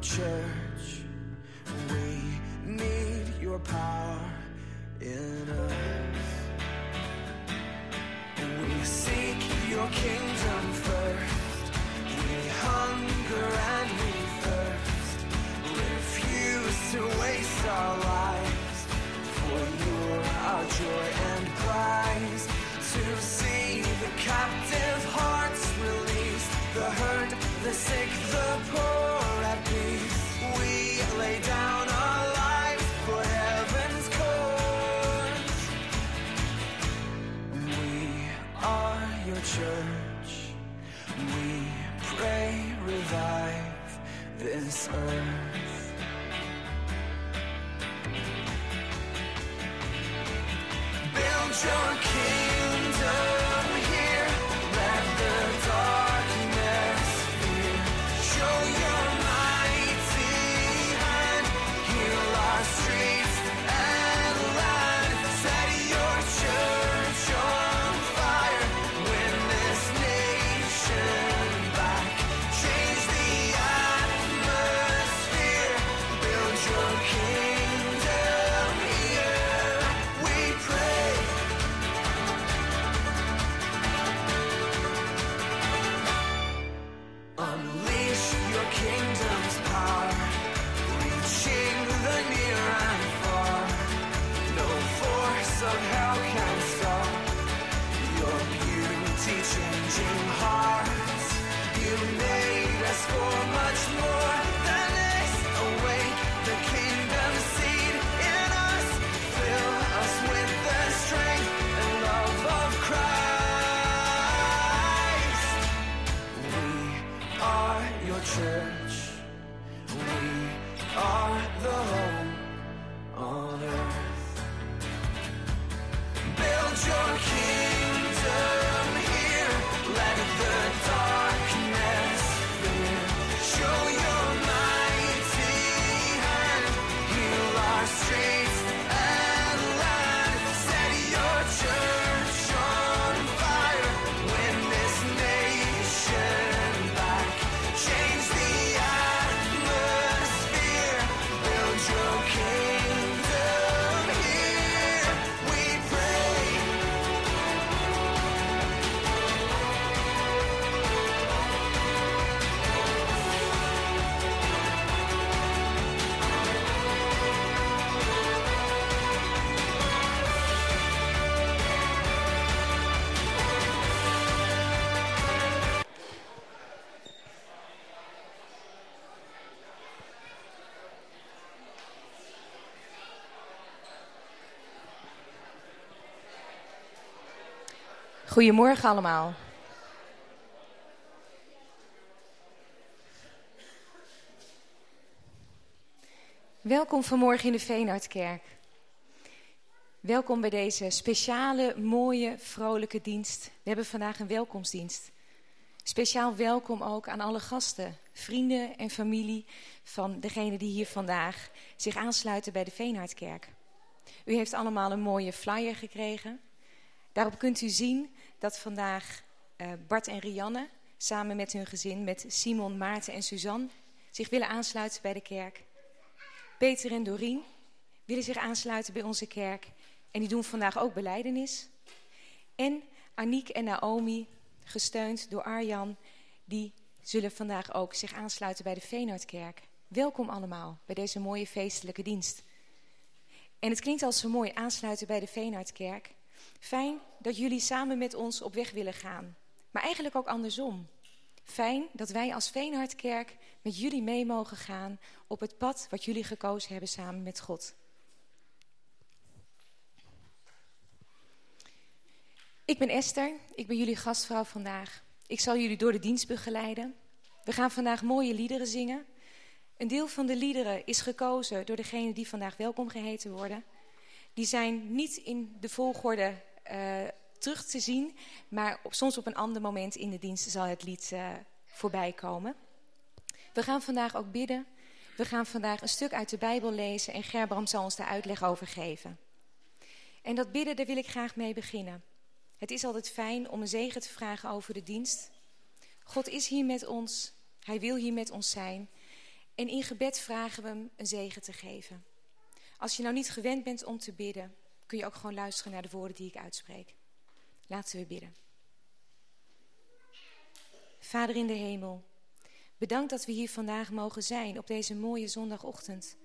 future. This Goedemorgen allemaal. Welkom vanmorgen in de Veenhardkerk. Welkom bij deze speciale, mooie, vrolijke dienst. We hebben vandaag een welkomstdienst. Speciaal welkom ook aan alle gasten, vrienden en familie van degenen die hier vandaag zich aansluiten bij de Veenhardkerk. U heeft allemaal een mooie flyer gekregen. Daarop kunt u zien dat vandaag eh, Bart en Rianne samen met hun gezin, met Simon, Maarten en Suzanne, zich willen aansluiten bij de kerk. Peter en Dorien willen zich aansluiten bij onze kerk en die doen vandaag ook beleidenis. En Aniek en Naomi, gesteund door Arjan, die zullen vandaag ook zich aansluiten bij de Veenhardkerk. Welkom allemaal bij deze mooie feestelijke dienst. En het klinkt als zo mooi aansluiten bij de Veenhardkerk. Fijn dat jullie samen met ons op weg willen gaan. Maar eigenlijk ook andersom. Fijn dat wij als Veenhardkerk met jullie mee mogen gaan op het pad wat jullie gekozen hebben samen met God. Ik ben Esther, ik ben jullie gastvrouw vandaag. Ik zal jullie door de dienst begeleiden. We gaan vandaag mooie liederen zingen. Een deel van de liederen is gekozen door degenen die vandaag welkom geheten worden. Die zijn niet in de volgorde terug te zien, maar soms op een ander moment in de dienst zal het lied uh, voorbij komen. We gaan vandaag ook bidden. We gaan vandaag een stuk uit de Bijbel lezen en Gerbram zal ons daar uitleg over geven. En dat bidden, daar wil ik graag mee beginnen. Het is altijd fijn om een zegen te vragen over de dienst. God is hier met ons. Hij wil hier met ons zijn. En in gebed vragen we hem een zegen te geven. Als je nou niet gewend bent om te bidden, kun je ook gewoon luisteren naar de woorden die ik uitspreek. Laten we bidden. Vader in de hemel, bedankt dat we hier vandaag mogen zijn op deze mooie zondagochtend.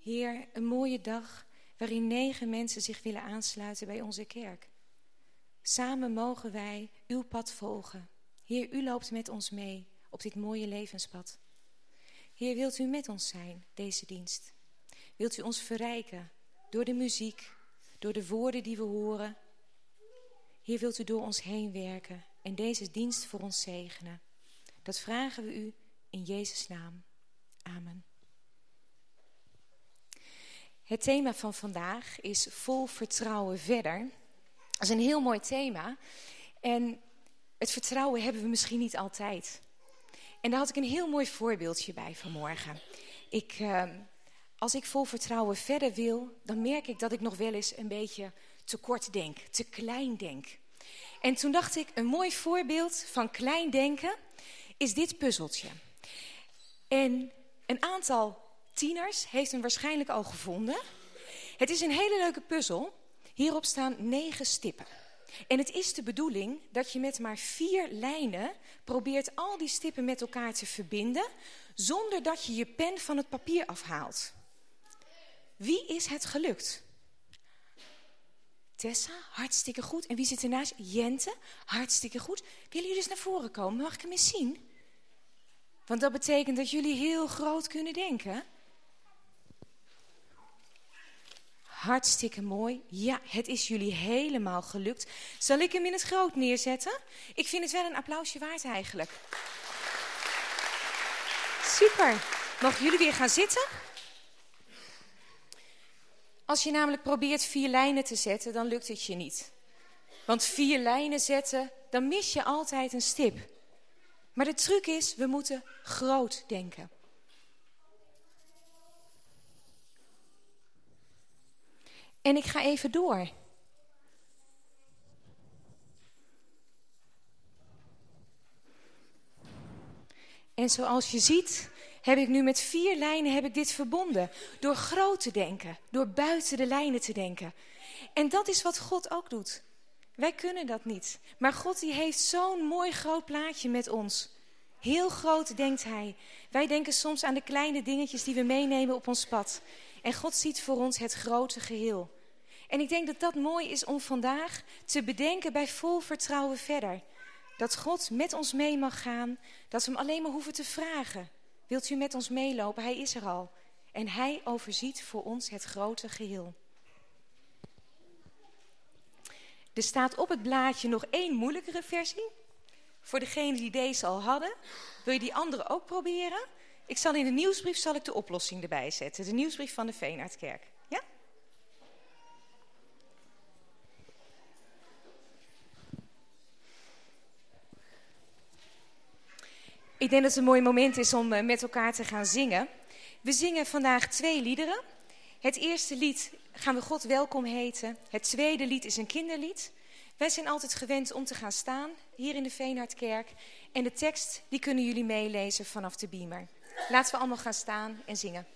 Heer, een mooie dag waarin negen mensen zich willen aansluiten bij onze kerk. Samen mogen wij uw pad volgen. Heer, u loopt met ons mee op dit mooie levenspad. Heer, wilt u met ons zijn, deze dienst? Wilt u ons verrijken door de muziek, door de woorden die we horen? Heer, wilt u door ons heen werken en deze dienst voor ons zegenen? Dat vragen we u in Jezus' naam. Amen. Het thema van vandaag is vol vertrouwen verder. Dat is een heel mooi thema. En het vertrouwen hebben we misschien niet altijd. En daar had ik een heel mooi voorbeeldje bij vanmorgen. Ik, uh, als ik vol vertrouwen verder wil, dan merk ik dat ik nog wel eens een beetje te kort denk, te klein denk. En toen dacht ik, een mooi voorbeeld van klein denken is dit puzzeltje. En een aantal tieners heeft hem waarschijnlijk al gevonden. Het is een hele leuke puzzel. Hierop staan negen stippen. En het is de bedoeling dat je met maar vier lijnen probeert al die stippen met elkaar te verbinden, zonder dat je je pen van het papier afhaalt. Wie is het gelukt? Tessa, hartstikke goed. En wie zit ernaast? Jente, hartstikke goed. Willen jullie eens naar voren komen? Mag ik hem eens zien? Want dat betekent dat jullie heel groot kunnen denken. Hartstikke mooi. Ja, het is jullie helemaal gelukt. Zal ik hem in het groot neerzetten? Ik vind het wel een applausje waard eigenlijk. Super. Mogen jullie weer gaan zitten? Als je namelijk probeert vier lijnen te zetten, dan lukt het je niet. Want vier lijnen zetten, dan mis je altijd een stip. Maar de truc is, we moeten groot denken. En ik ga even door. En zoals je ziet, heb ik nu met vier lijnen heb ik dit verbonden. Door groot te denken, door buiten de lijnen te denken. En dat is wat God ook doet. Wij kunnen dat niet. Maar God die heeft zo'n mooi groot plaatje met ons. Heel groot denkt hij. Wij denken soms aan de kleine dingetjes die we meenemen op ons pad. En God ziet voor ons het grote geheel. En ik denk dat dat mooi is om vandaag te bedenken bij vol vertrouwen verder. Dat God met ons mee mag gaan, dat we hem alleen maar hoeven te vragen. Wilt u met ons meelopen? Hij is er al. En hij overziet voor ons het grote geheel. Er staat op het blaadje nog één moeilijkere versie. Voor degenen die deze al hadden. Wil je die andere ook proberen? Ik zal in de nieuwsbrief zal ik de oplossing erbij zetten. De nieuwsbrief van de Veenaardkerk. Ja? Ik denk dat het een mooi moment is om eh, met elkaar te gaan zingen. We zingen vandaag twee liederen. Het eerste lied gaan we God welkom heten. Het tweede lied is een kinderlied. Wij zijn altijd gewend om te gaan staan hier in de Veenhardkerk. En de tekst die kunnen jullie meelezen vanaf de beamer. Laten we allemaal gaan staan en zingen.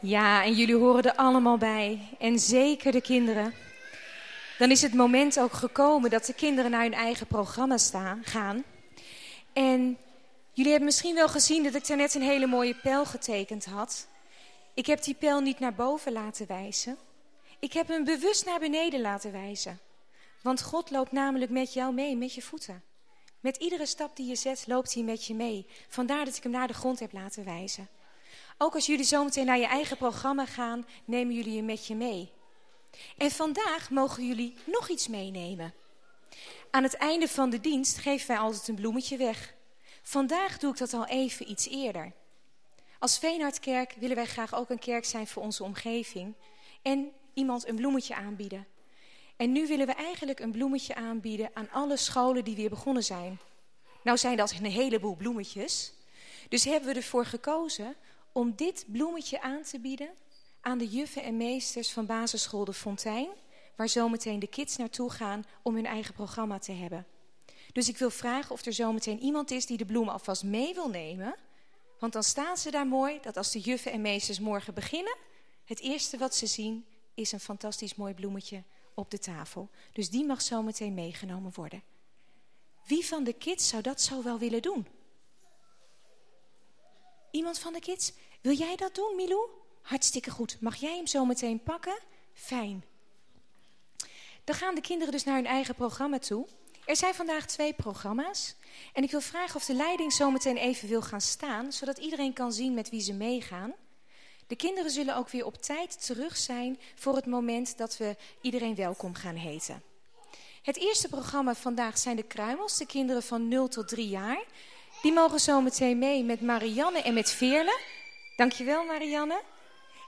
Ja, en jullie horen er allemaal bij. En zeker de kinderen. Dan is het moment ook gekomen dat de kinderen naar hun eigen programma staan, gaan. En jullie hebben misschien wel gezien dat ik daar net een hele mooie pijl getekend had. Ik heb die pijl niet naar boven laten wijzen. Ik heb hem bewust naar beneden laten wijzen. Want God loopt namelijk met jou mee, met je voeten. Met iedere stap die je zet, loopt hij met je mee. Vandaar dat ik hem naar de grond heb laten wijzen. Ook als jullie zometeen naar je eigen programma gaan, nemen jullie hem met je mee. En vandaag mogen jullie nog iets meenemen. Aan het einde van de dienst geven wij altijd een bloemetje weg. Vandaag doe ik dat al even iets eerder. Als Veenhardkerk willen wij graag ook een kerk zijn voor onze omgeving en iemand een bloemetje aanbieden. En nu willen we eigenlijk een bloemetje aanbieden aan alle scholen die weer begonnen zijn. Nou zijn dat een heleboel bloemetjes. Dus hebben we ervoor gekozen om dit bloemetje aan te bieden aan de juffen en meesters van basisschool De Fontein, waar zometeen de kids naartoe gaan om hun eigen programma te hebben. Dus ik wil vragen of er zometeen iemand is die de bloemen alvast mee wil nemen. Want dan staan ze daar mooi, dat als de juffen en meesters morgen beginnen, het eerste wat ze zien is een fantastisch mooi bloemetje op de tafel. Dus die mag zometeen meegenomen worden. Wie van de kids zou dat zo wel willen doen? Iemand van de kids? Wil jij dat doen, Milou? Hartstikke goed. Mag jij hem zo meteen pakken? Fijn. Dan gaan de kinderen dus naar hun eigen programma toe. Er zijn vandaag twee programma's. En ik wil vragen of de leiding zo meteen even wil gaan staan, zodat iedereen kan zien met wie ze meegaan. De kinderen zullen ook weer op tijd terug zijn voor het moment dat we iedereen welkom gaan heten. Het eerste programma vandaag zijn de Kruimels, de kinderen van 0 tot 3 jaar. Die mogen zo meteen mee met Marianne en met Veerle. Dankjewel Marianne.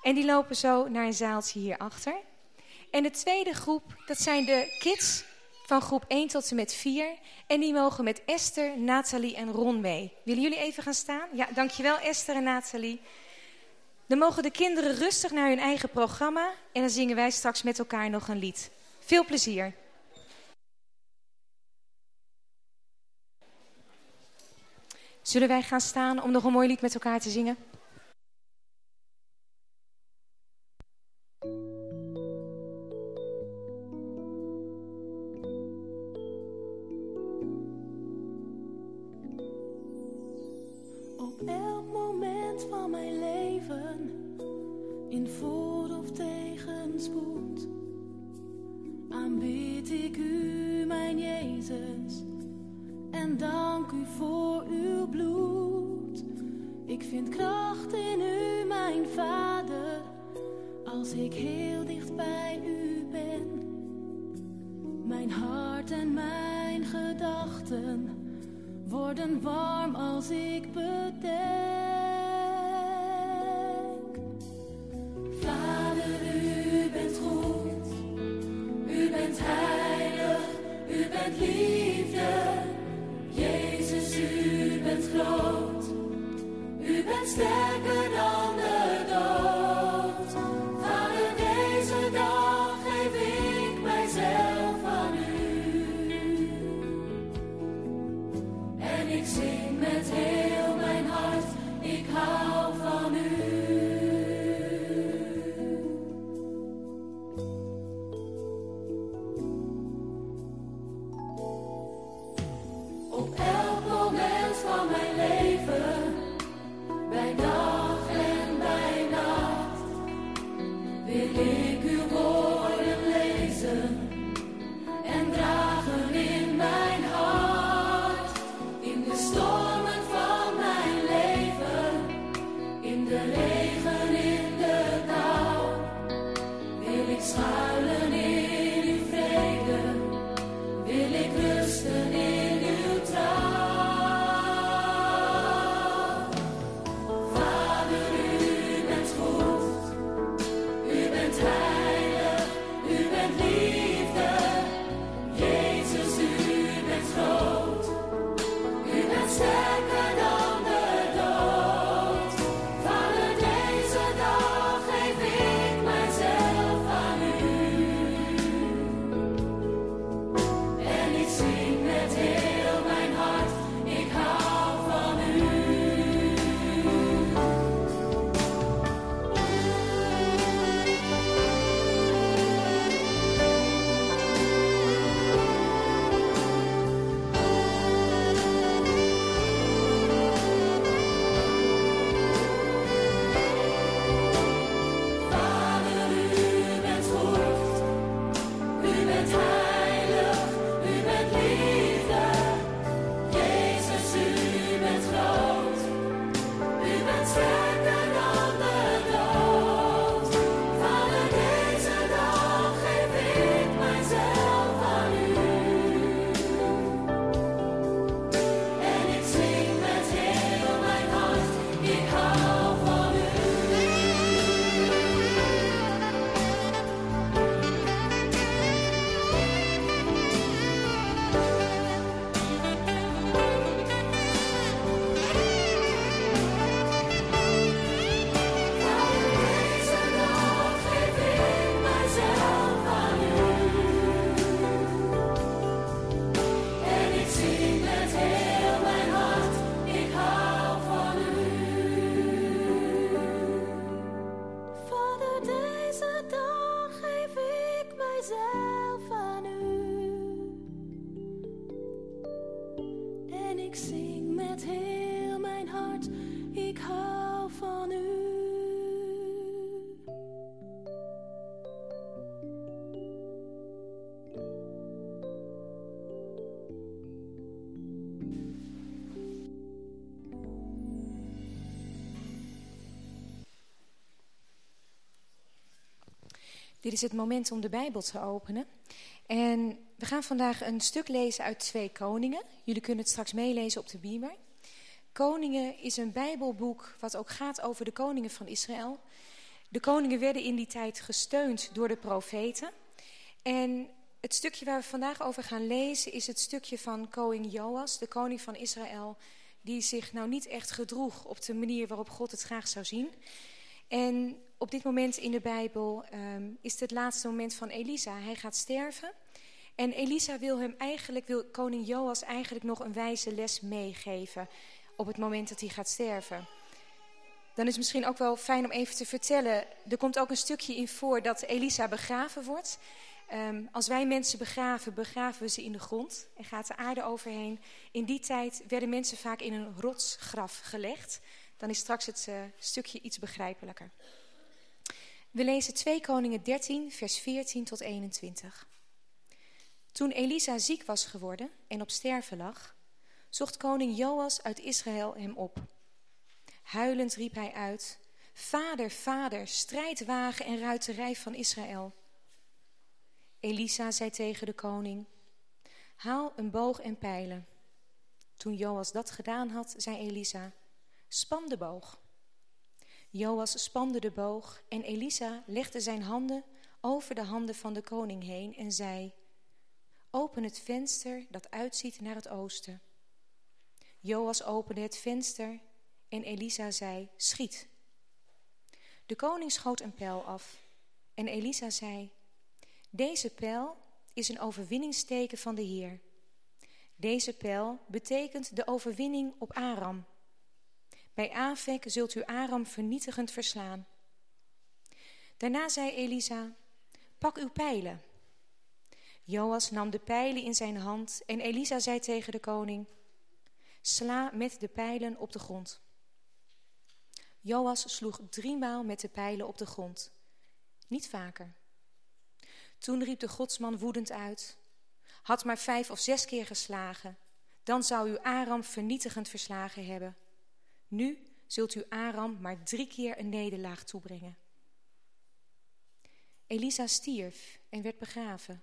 En die lopen zo naar een zaaltje hierachter. En de tweede groep, dat zijn de kids van groep 1 tot en met 4. En die mogen met Esther, Nathalie en Ron mee. Willen jullie even gaan staan? Ja, dankjewel Esther en Nathalie. Dan mogen de kinderen rustig naar hun eigen programma. En dan zingen wij straks met elkaar nog een lied. Veel plezier. Zullen wij gaan staan om nog een mooi lied met elkaar te zingen? Op elk moment van mijn leven, in voor- of tegenspoed, aanbid ik u, mijn Jezus, en dank u voor als ik heel dicht bij u ben. Mijn hart en mijn gedachten worden warm als ik bedenk. Dit is het moment om de Bijbel te openen. En we gaan vandaag een stuk lezen uit Twee Koningen. Jullie kunnen het straks meelezen op de beamer. Koningen is een Bijbelboek wat ook gaat over de koningen van Israël. De koningen werden in die tijd gesteund door de profeten. En het stukje waar we vandaag over gaan lezen is het stukje van koning Joas, de koning van Israël, die zich nou niet echt gedroeg op de manier waarop God het graag zou zien. En op dit moment in de Bijbel um, is het het laatste moment van Elisa. Hij gaat sterven. En Elisa wil hem eigenlijk, wil koning Joas eigenlijk nog een wijze les meegeven op het moment dat hij gaat sterven. Dan is het misschien ook wel fijn om even te vertellen. Er komt ook een stukje in voor dat Elisa begraven wordt. Um, als wij mensen begraven, begraven we ze in de grond en gaat de aarde overheen. In die tijd werden mensen vaak in een rotsgraf gelegd. Dan is straks het uh, stukje iets begrijpelijker. We lezen 2 Koningen 13, vers 14 tot 21. Toen Elisa ziek was geworden en op sterven lag, zocht koning Joas uit Israël hem op. Huilend riep hij uit, Vader, vader, strijdwagen en ruiterij van Israël. Elisa zei tegen de koning, haal een boog en pijlen. Toen Joas dat gedaan had, zei Elisa, span de boog. Joas spande de boog en Elisa legde zijn handen over de handen van de koning heen en zei, open het venster dat uitziet naar het oosten. Joas opende het venster en Elisa zei, schiet. De koning schoot een pijl af en Elisa zei, deze pijl is een overwinningsteken van de Heer. Deze pijl betekent de overwinning op Aram. Bij Afek zult u Aram vernietigend verslaan. Daarna zei Elisa, pak uw pijlen. Joas nam de pijlen in zijn hand en Elisa zei tegen de koning, sla met de pijlen op de grond. Joas sloeg driemaal met de pijlen op de grond, niet vaker. Toen riep de godsman woedend uit, had maar vijf of zes keer geslagen, dan zou u Aram vernietigend verslagen hebben. Nu zult u Aram maar drie keer een nederlaag toebrengen. Elisa stierf en werd begraven.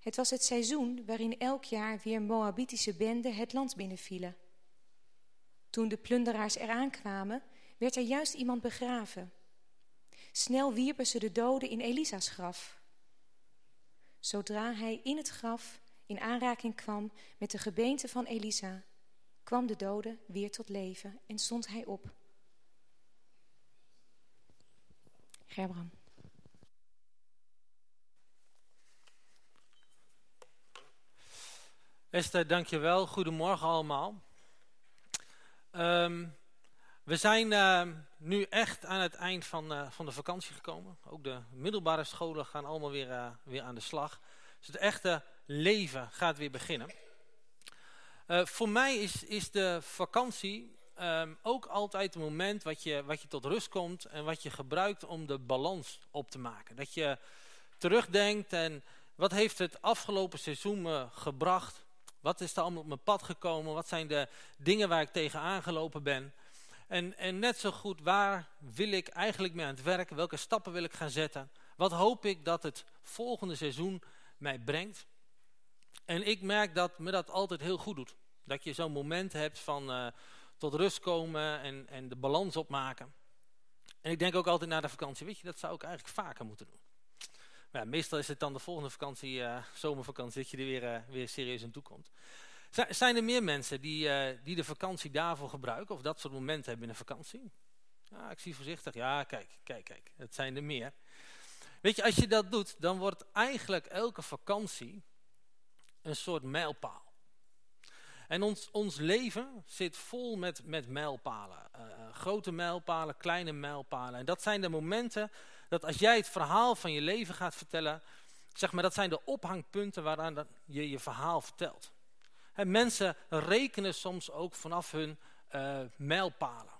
Het was het seizoen waarin elk jaar weer Moabitische benden het land binnenvielen. Toen de plunderaars eraan kwamen, werd er juist iemand begraven. Snel wierpen ze de doden in Elisa's graf. Zodra hij in het graf in aanraking kwam met de gebeente van Elisa, kwam de dode weer tot leven en stond hij op. Gerbram. Esther, dankjewel. Goedemorgen allemaal. Um, we zijn uh, nu echt aan het eind van, uh, van de vakantie gekomen. Ook de middelbare scholen gaan allemaal weer, uh, weer aan de slag. Dus het echte leven gaat weer beginnen. Uh, voor mij is, is de vakantie um, ook altijd een moment wat je, wat je tot rust komt en wat je gebruikt om de balans op te maken. Dat je terugdenkt en wat heeft het afgelopen seizoen me gebracht? Wat is er allemaal op mijn pad gekomen? Wat zijn de dingen waar ik tegenaan gelopen ben? En, en net zo goed, waar wil ik eigenlijk mee aan het werk? Welke stappen wil ik gaan zetten? Wat hoop ik dat het volgende seizoen mij brengt? En ik merk dat me dat altijd heel goed doet. Dat je zo'n moment hebt van uh, tot rust komen en, en de balans opmaken. En ik denk ook altijd na de vakantie, weet je, dat zou ik eigenlijk vaker moeten doen. Maar ja, meestal is het dan de volgende vakantie, uh, zomervakantie, dat je er weer, uh, weer serieus aan toe komt. Zijn er meer mensen die, die de vakantie daarvoor gebruiken of dat soort momenten hebben in een vakantie? Ja, ik zie voorzichtig, ja kijk, kijk, kijk, het zijn er meer. Weet je, als je dat doet, dan wordt eigenlijk elke vakantie een soort mijlpaal. En ons, ons leven zit vol met, met mijlpalen. Uh, grote mijlpalen, kleine mijlpalen. En dat zijn de momenten dat als jij het verhaal van je leven gaat vertellen... zeg maar, dat zijn de ophangpunten waaraan je je verhaal vertelt. En mensen rekenen soms ook vanaf hun uh, mijlpalen.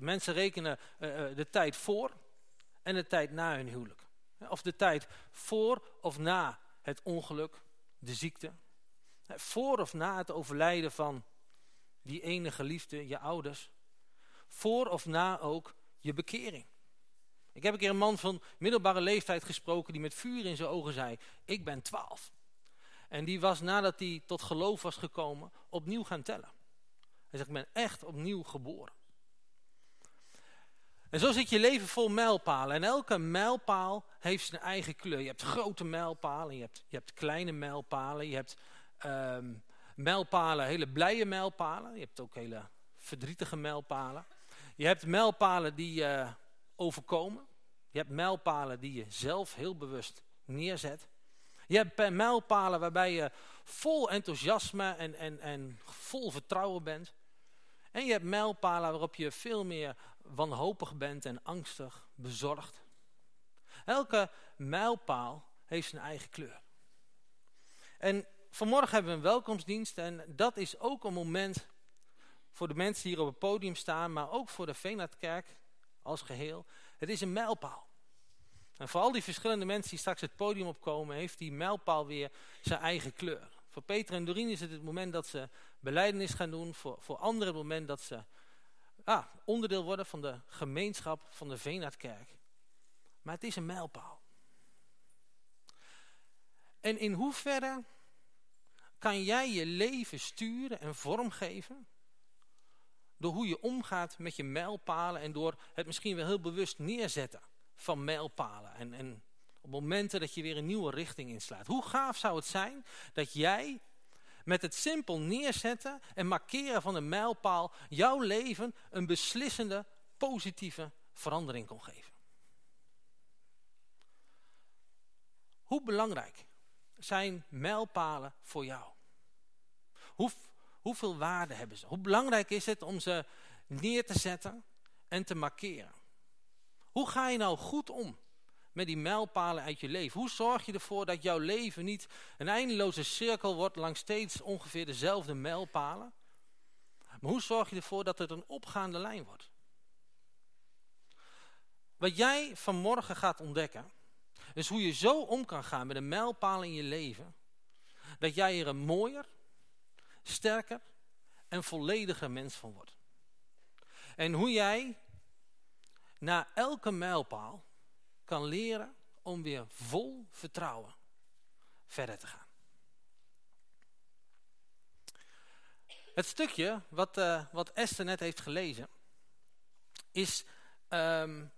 Mensen rekenen de tijd voor en de tijd na hun huwelijk. Of de tijd voor of na het ongeluk, de ziekte. Voor of na het overlijden van die ene geliefde, je ouders. Voor of na ook je bekering. Ik heb een keer een man van middelbare leeftijd gesproken die met vuur in zijn ogen zei, ik ben twaalf. En die was nadat hij tot geloof was gekomen, opnieuw gaan tellen. Hij zegt, ik ben echt opnieuw geboren. En zo zit je leven vol mijlpalen. En elke mijlpaal heeft zijn eigen kleur. Je hebt grote mijlpalen, je hebt, je hebt kleine mijlpalen, je hebt um, mijlpalen, hele blije mijlpalen. Je hebt ook hele verdrietige mijlpalen. Je hebt mijlpalen die je overkomen. Je hebt mijlpalen die je zelf heel bewust neerzet. Je hebt mijlpalen waarbij je vol enthousiasme en, en, en vol vertrouwen bent. En je hebt mijlpalen waarop je veel meer wanhopig bent en angstig, bezorgd. Elke mijlpaal heeft zijn eigen kleur. En vanmorgen hebben we een welkomstdienst en dat is ook een moment voor de mensen die hier op het podium staan, maar ook voor de Veenaardkerk als geheel. Het is een mijlpaal. En voor al die verschillende mensen die straks het podium opkomen, heeft die mijlpaal weer zijn eigen kleur. Voor Peter en Dorien is het het moment dat ze beleidenis gaan doen. Voor, voor anderen het moment dat ze ah, onderdeel worden van de gemeenschap van de Veenaardkerk. Maar het is een mijlpaal. En in hoeverre kan jij je leven sturen en vormgeven door hoe je omgaat met je mijlpalen en door het misschien wel heel bewust neerzetten van mijlpalen. En, en op momenten dat je weer een nieuwe richting inslaat. Hoe gaaf zou het zijn dat jij met het simpel neerzetten en markeren van een mijlpaal jouw leven een beslissende, positieve verandering kon geven. Hoe belangrijk zijn mijlpalen voor jou? Hoe, hoeveel waarde hebben ze? Hoe belangrijk is het om ze neer te zetten en te markeren? Hoe ga je nou goed om met die mijlpalen uit je leven? Hoe zorg je ervoor dat jouw leven niet een eindeloze cirkel wordt langs steeds ongeveer dezelfde mijlpalen? Maar hoe zorg je ervoor dat het een opgaande lijn wordt? Wat jij vanmorgen gaat ontdekken, is hoe je zo om kan gaan met een mijlpaal in je leven, dat jij er een mooier, sterker en vollediger mens van wordt. En hoe jij na elke mijlpaal kan leren om weer vol vertrouwen verder te gaan. Het stukje wat, uh, wat Esther net heeft gelezen is um,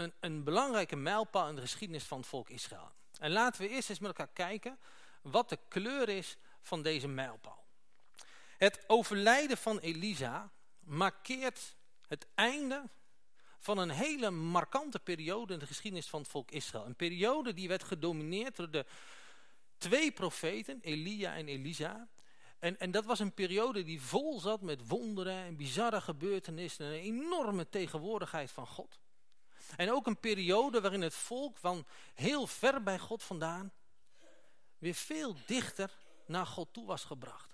een, een belangrijke mijlpaal in de geschiedenis van het volk Israël. En laten we eerst eens met elkaar kijken wat de kleur is van deze mijlpaal. Het overlijden van Elisa markeert het einde van een hele markante periode in de geschiedenis van het volk Israël. Een periode die werd gedomineerd door de twee profeten, Elia en Elisa. En, en dat was een periode die vol zat met wonderen en bizarre gebeurtenissen en een enorme tegenwoordigheid van God. En ook een periode waarin het volk van heel ver bij God vandaan weer veel dichter naar God toe was gebracht.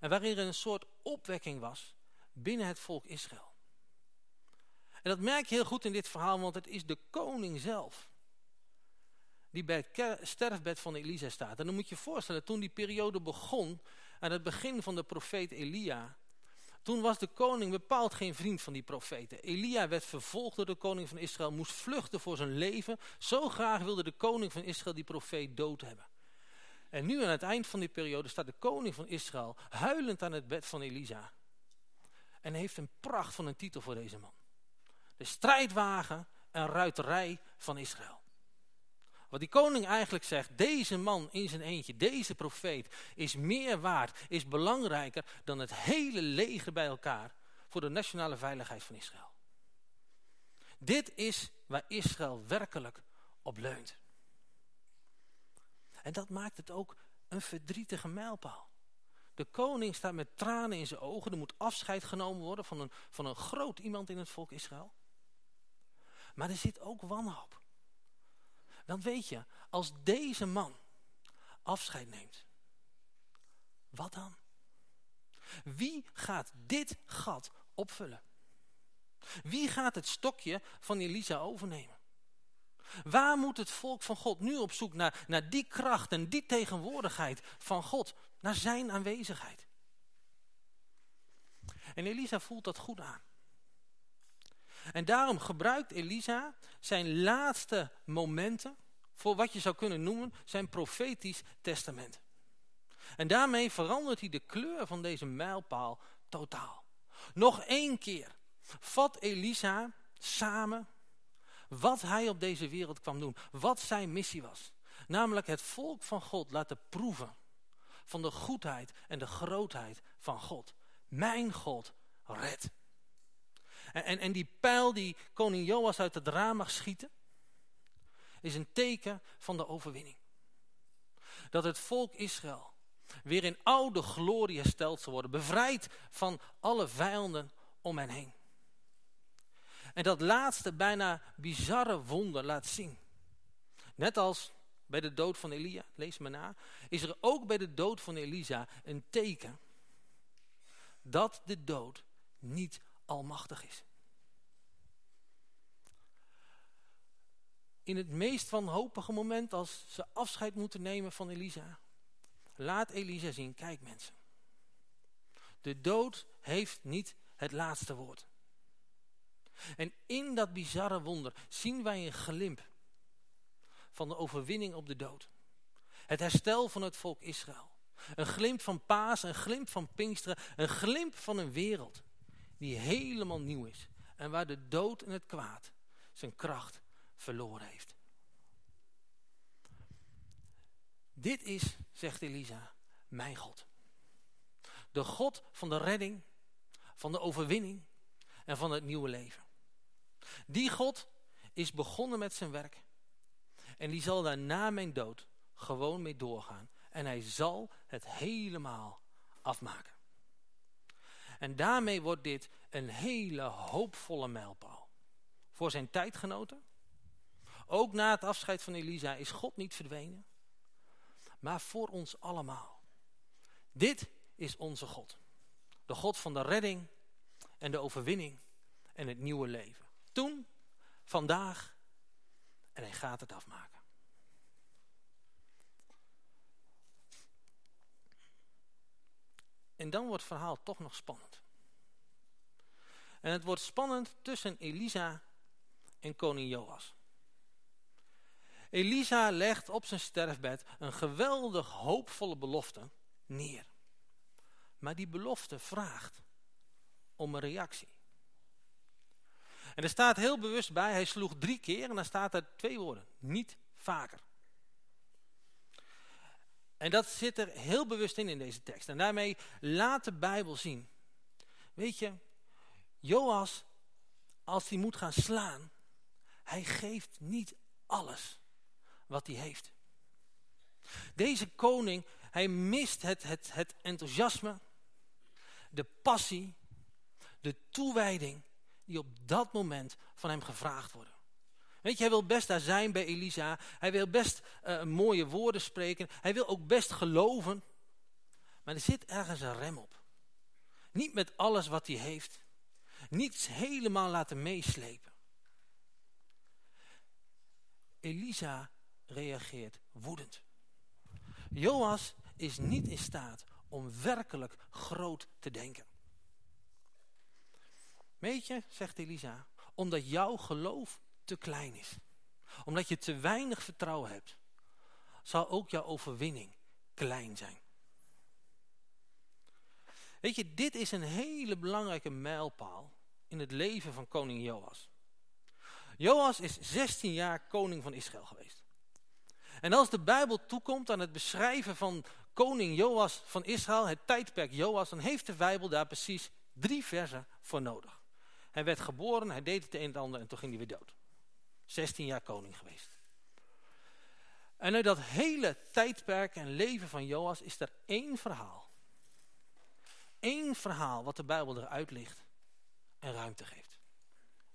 En waarin er een soort opwekking was binnen het volk Israël. En dat merk je heel goed in dit verhaal, want het is de koning zelf. Die bij het sterfbed van Elisa staat. En dan moet je je voorstellen, toen die periode begon, aan het begin van de profeet Elia, toen was de koning bepaald geen vriend van die profeten. Elia werd vervolgd door de koning van Israël, moest vluchten voor zijn leven. Zo graag wilde de koning van Israël die profeet dood hebben. En nu aan het eind van die periode staat de koning van Israël huilend aan het bed van Elisa. En heeft een pracht van een titel voor deze man de strijdwagen en ruiterij van Israël. Wat die koning eigenlijk zegt, deze man in zijn eentje, deze profeet, is meer waard, is belangrijker dan het hele leger bij elkaar voor de nationale veiligheid van Israël. Dit is waar Israël werkelijk op leunt. En dat maakt het ook een verdrietige mijlpaal. De koning staat met tranen in zijn ogen. Er moet afscheid genomen worden van een, van een groot iemand in het volk Israël. Maar er zit ook wanhoop. Want weet je, als deze man afscheid neemt, wat dan? Wie gaat dit gat opvullen? Wie gaat het stokje van Elisa overnemen? Waar moet het volk van God nu op zoek naar, naar die kracht en die tegenwoordigheid van God, naar zijn aanwezigheid? En Elisa voelt dat goed aan. En daarom gebruikt Elisa zijn laatste momenten voor wat je zou kunnen noemen zijn profetisch testament. En daarmee verandert hij de kleur van deze mijlpaal totaal. Nog één keer vat Elisa samen wat hij op deze wereld kwam doen. Wat zijn missie was. Namelijk het volk van God laten proeven van de goedheid en de grootheid van God. Mijn God red. En, en, die pijl die koning Joas uit het raam mag schieten, is een teken van de overwinning. Dat het volk Israël weer in oude glorie hersteld zal worden. Bevrijd van alle vijanden om hen heen. En dat laatste bijna bizarre wonder laat zien. Net als bij de dood van Elia, lees me na, is er ook bij de dood van Elisa een teken dat de dood niet almachtig is. In het meest wanhopige moment als ze afscheid moeten nemen van Elisa, laat Elisa zien, kijk mensen, de dood heeft niet het laatste woord. En in dat bizarre wonder zien wij een glimp van de overwinning op de dood. Het herstel van het volk Israël. Een glimp van Paas, een glimp van Pinksteren, een glimp van een wereld die helemaal nieuw is. En waar de dood en het kwaad zijn kracht verloren heeft. Dit is, zegt Elisa, mijn God. De God van de redding, van de overwinning en van het nieuwe leven. Die God is begonnen met zijn werk. En die zal daar na mijn dood gewoon mee doorgaan. En hij zal het helemaal afmaken. En daarmee wordt dit een hele hoopvolle mijlpaal. Voor zijn tijdgenoten. Ook na het afscheid van Elisa is God niet verdwenen. Maar voor ons allemaal. Dit is onze God. De God van de redding en de overwinning en het nieuwe leven. Toen, vandaag en hij gaat het afmaken. En dan wordt het verhaal toch nog spannend. En het wordt spannend tussen Elisa en koning Joas. Elisa legt op zijn sterfbed een geweldig hoopvolle belofte neer. Maar die belofte vraagt om een reactie. En er staat heel bewust bij, hij sloeg drie keer en dan staat er twee woorden. Niet vaker. En dat zit er heel bewust in in deze tekst. En daarmee laat de Bijbel zien. Weet je, Joas, als hij moet gaan slaan, hij geeft niet alles wat hij heeft. Deze koning, hij mist het, het, het enthousiasme, de passie, de toewijding die op dat moment van hem gevraagd worden. Weet je, hij wil best daar zijn bij Elisa. Hij wil best uh, mooie woorden spreken. Hij wil ook best geloven. Maar er zit ergens een rem op. Niet met alles wat hij heeft. Niets helemaal laten meeslepen. Elisa reageert woedend. Joas is niet in staat om werkelijk groot te denken. Weet je, zegt Elisa, omdat jouw geloof te klein is. Omdat je te weinig vertrouwen hebt, zal ook jouw overwinning klein zijn. Weet je, dit is een hele belangrijke mijlpaal in het leven van koning Joas. Joas is 16 jaar koning van Israël geweest. En als de Bijbel toekomt aan het beschrijven van koning Joas van Israël, het tijdperk Joas, dan heeft de Bijbel daar precies drie versen voor nodig. Hij werd geboren, hij deed het een en ander en toen ging hij weer dood. 16 jaar koning geweest. En uit dat hele tijdperk en leven van Joas is er één verhaal. Eén verhaal wat de Bijbel eruit ligt en ruimte geeft.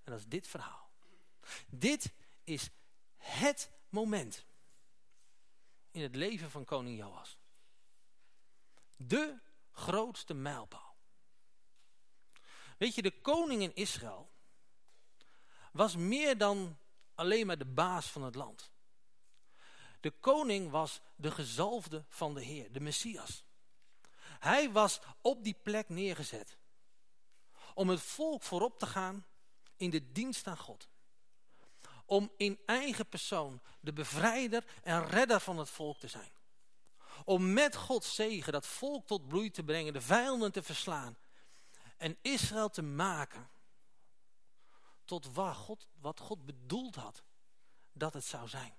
En dat is dit verhaal. Dit is het moment in het leven van koning Joas. De grootste mijlpaal. Weet je, de koning in Israël was meer dan alleen maar de baas van het land. De koning was de gezalfde van de Heer, de Messias. Hij was op die plek neergezet. Om het volk voorop te gaan in de dienst aan God. Om in eigen persoon de bevrijder en redder van het volk te zijn. Om met Gods zegen dat volk tot bloei te brengen, de vijanden te verslaan. En Israël te maken tot wat God, wat God bedoeld had dat het zou zijn.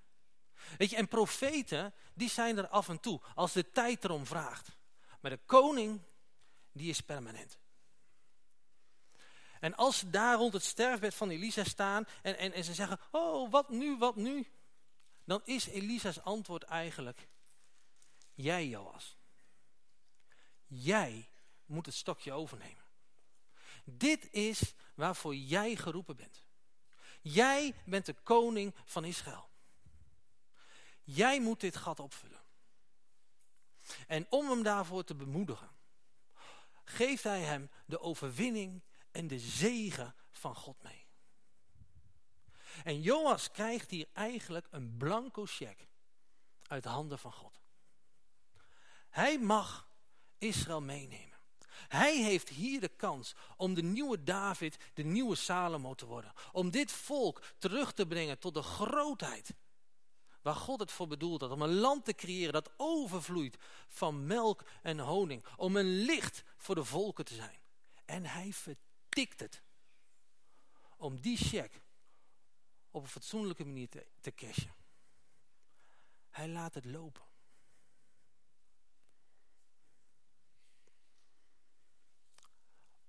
Weet je, en profeten, die zijn er af en toe, als de tijd erom vraagt. Maar de koning, die is permanent. En als ze daar rond het sterfbed van Elisa staan en, en, en ze zeggen, oh, wat nu, wat nu? Dan is Elisa's antwoord eigenlijk, jij Joas. Jij moet het stokje overnemen. Dit is waarvoor jij geroepen bent. Jij bent de koning van Israël. Jij moet dit gat opvullen. En om hem daarvoor te bemoedigen, geeft hij hem de overwinning en de zegen van God mee. En Joas krijgt hier eigenlijk een blanco cheque uit de handen van God. Hij mag Israël meenemen. Hij heeft hier de kans om de nieuwe David, de nieuwe Salomo te worden. Om dit volk terug te brengen tot de grootheid waar God het voor bedoeld had. Om een land te creëren dat overvloeit van melk en honing. Om een licht voor de volken te zijn. En hij vertikt het. Om die check op een fatsoenlijke manier te, te cashen. Hij laat het lopen.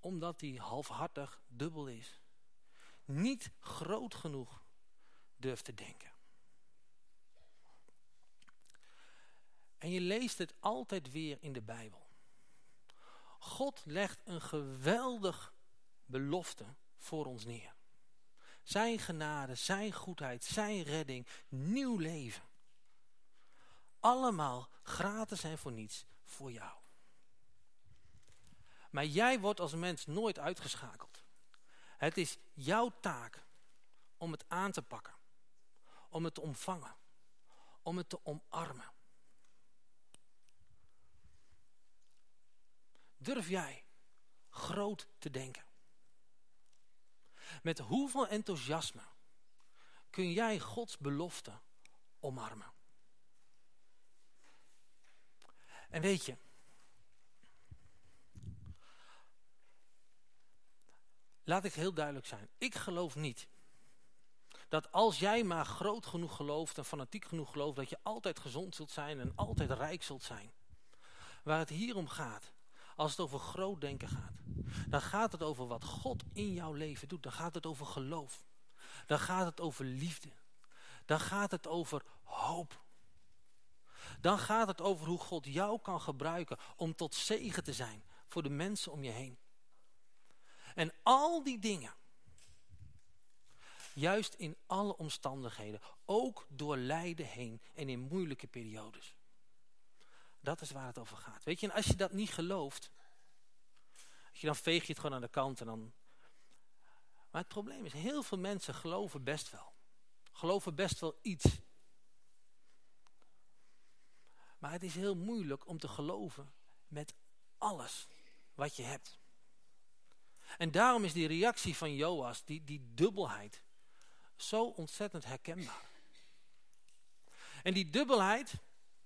Omdat hij halfhartig dubbel is. Niet groot genoeg durft te denken. En je leest het altijd weer in de Bijbel. God legt een geweldig belofte voor ons neer. Zijn genade, zijn goedheid, zijn redding, nieuw leven. Allemaal gratis en voor niets voor jou. Maar jij wordt als mens nooit uitgeschakeld. Het is jouw taak om het aan te pakken. Om het te ontvangen. Om het te omarmen. Durf jij groot te denken? Met hoeveel enthousiasme kun jij Gods belofte omarmen? En weet je, laat ik heel duidelijk zijn. Ik geloof niet dat als jij maar groot genoeg gelooft en fanatiek genoeg gelooft... dat je altijd gezond zult zijn en altijd rijk zult zijn. Waar het hier om gaat, als het over groot denken gaat, dan gaat het over wat God in jouw leven doet. Dan gaat het over geloof. Dan gaat het over liefde. Dan gaat het over hoop. Dan gaat het over hoe God jou kan gebruiken om tot zegen te zijn voor de mensen om je heen. En al die dingen, juist in alle omstandigheden, ook door lijden heen en in moeilijke periodes. Dat is waar het over gaat. Weet je, en als je dat niet gelooft, je, dan veeg je het gewoon aan de kant en dan... Maar het probleem is, heel veel mensen geloven best wel. Geloven best wel iets. Maar het is heel moeilijk om te geloven met alles wat je hebt. En daarom is die reactie van Joas, die, die dubbelheid, zo ontzettend herkenbaar. En die dubbelheid,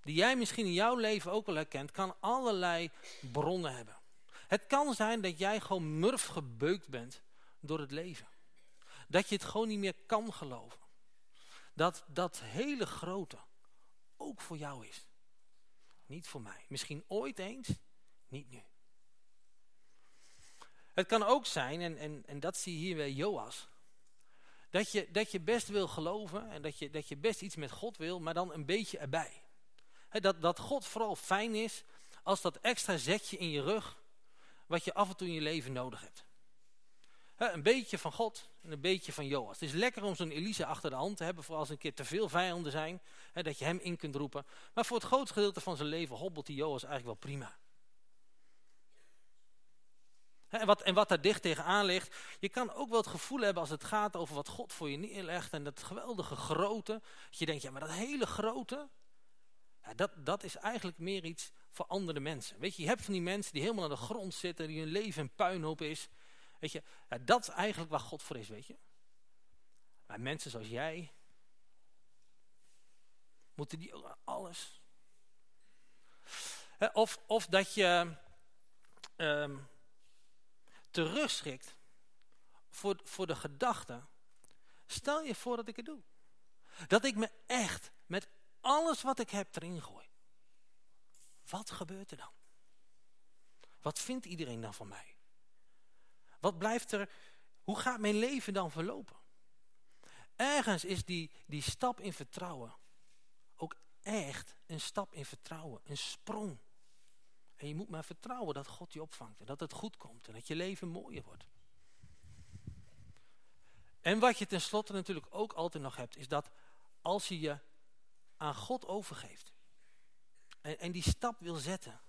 die jij misschien in jouw leven ook al herkent, kan allerlei bronnen hebben. Het kan zijn dat jij gewoon murf gebeukt bent door het leven. Dat je het gewoon niet meer kan geloven. Dat dat hele grote ook voor jou is. Niet voor mij. Misschien ooit eens, niet nu. Het kan ook zijn, en, en, en dat zie je hier bij Joas, dat je, dat je best wil geloven en dat je, dat je best iets met God wil, maar dan een beetje erbij. dat, dat God vooral fijn is als dat extra zetje in je rug wat je af en toe in je leven nodig hebt. een beetje van God en een beetje van Joas. Het is lekker om zo'n Elise achter de hand te hebben, voor als een keer te veel vijanden zijn, dat je hem in kunt roepen. Maar voor het grootste gedeelte van zijn leven hobbelt die Joas eigenlijk wel prima. En wat, en wat daar dicht tegenaan ligt, je kan ook wel het gevoel hebben als het gaat over wat God voor je neerlegt en dat geweldige grote. Dat je denkt, ja maar dat hele grote, ja, dat, dat is eigenlijk meer iets voor andere mensen. Weet je, je hebt van die mensen die helemaal aan de grond zitten, die hun leven een puinhoop is. Weet je, ja, dat is eigenlijk waar God voor is, weet je. Maar mensen zoals jij, moeten die alles. Of, of dat je um, terugschrikt voor, voor de gedachte, stel je voor dat ik het doe. Dat ik me echt met alles wat ik heb erin gooi. Wat gebeurt er dan? Wat vindt iedereen dan van mij? Wat blijft er, hoe gaat mijn leven dan verlopen? Ergens is die, die stap in vertrouwen ook echt een stap in vertrouwen, een sprong. En je moet maar vertrouwen dat God je opvangt en dat het goed komt en dat je leven mooier wordt. En wat je tenslotte natuurlijk ook altijd nog hebt, is dat als je je aan God overgeeft en, en die stap wil zetten,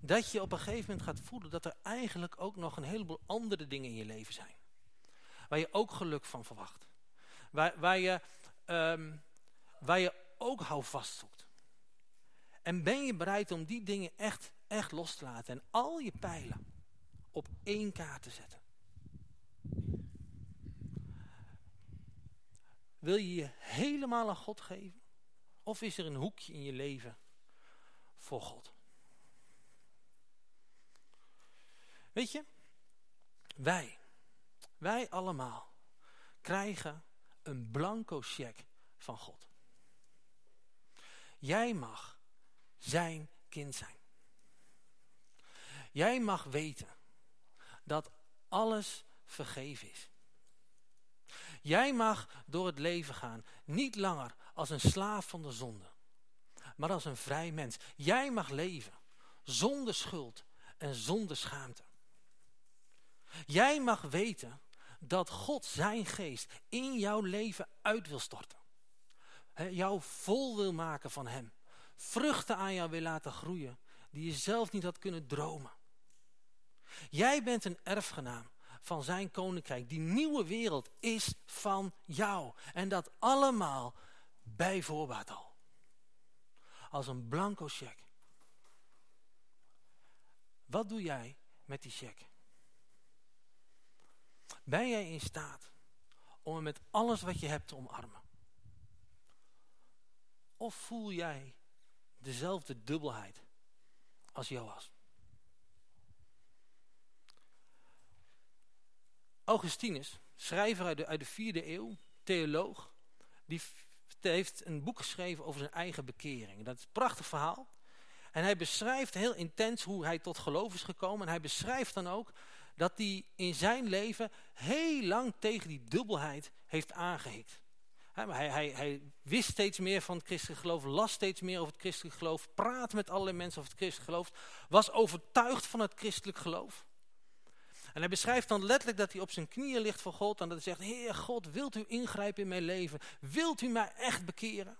dat je op een gegeven moment gaat voelen dat er eigenlijk ook nog een heleboel andere dingen in je leven zijn. Waar je ook geluk van verwacht. Waar, waar, je, um, waar je ook houvast zoekt. En ben je bereid om die dingen echt, echt los te laten en al je pijlen op één kaart te zetten. Wil je je helemaal aan God geven? Of is er een hoekje in je leven voor God? Weet je, wij, wij allemaal krijgen een blanco cheque van God. Jij mag zijn kind zijn. Jij mag weten dat alles vergeven is. Jij mag door het leven gaan, niet langer als een slaaf van de zonde, maar als een vrij mens. Jij mag leven zonder schuld en zonder schaamte. Jij mag weten dat God zijn geest in jouw leven uit wil storten. jou vol wil maken van hem. Vruchten aan jou wil laten groeien die je zelf niet had kunnen dromen. Jij bent een erfgenaam van zijn koninkrijk. Die nieuwe wereld is van jou. En dat allemaal bij voorbaat al. Als een blanco cheque. Wat doe jij met die cheque? Ben jij in staat om hem met alles wat je hebt te omarmen? Of voel jij dezelfde dubbelheid als Joas? Augustinus, schrijver uit de, uit de vierde eeuw, theoloog, die heeft een boek geschreven over zijn eigen bekering. Dat is een prachtig verhaal. En hij beschrijft heel intens hoe hij tot geloof is gekomen. En hij beschrijft dan ook dat hij in zijn leven heel lang tegen die dubbelheid heeft aangehikt. Hij, wist steeds meer van het christelijk geloof, las steeds meer over het christelijk geloof, praatte met allerlei mensen over het christelijk geloof, was overtuigd van het christelijk geloof. En hij beschrijft dan letterlijk dat hij op zijn knieën ligt voor God en dat hij zegt, Heer God, wilt u ingrijpen in mijn leven? Wilt u mij echt bekeren?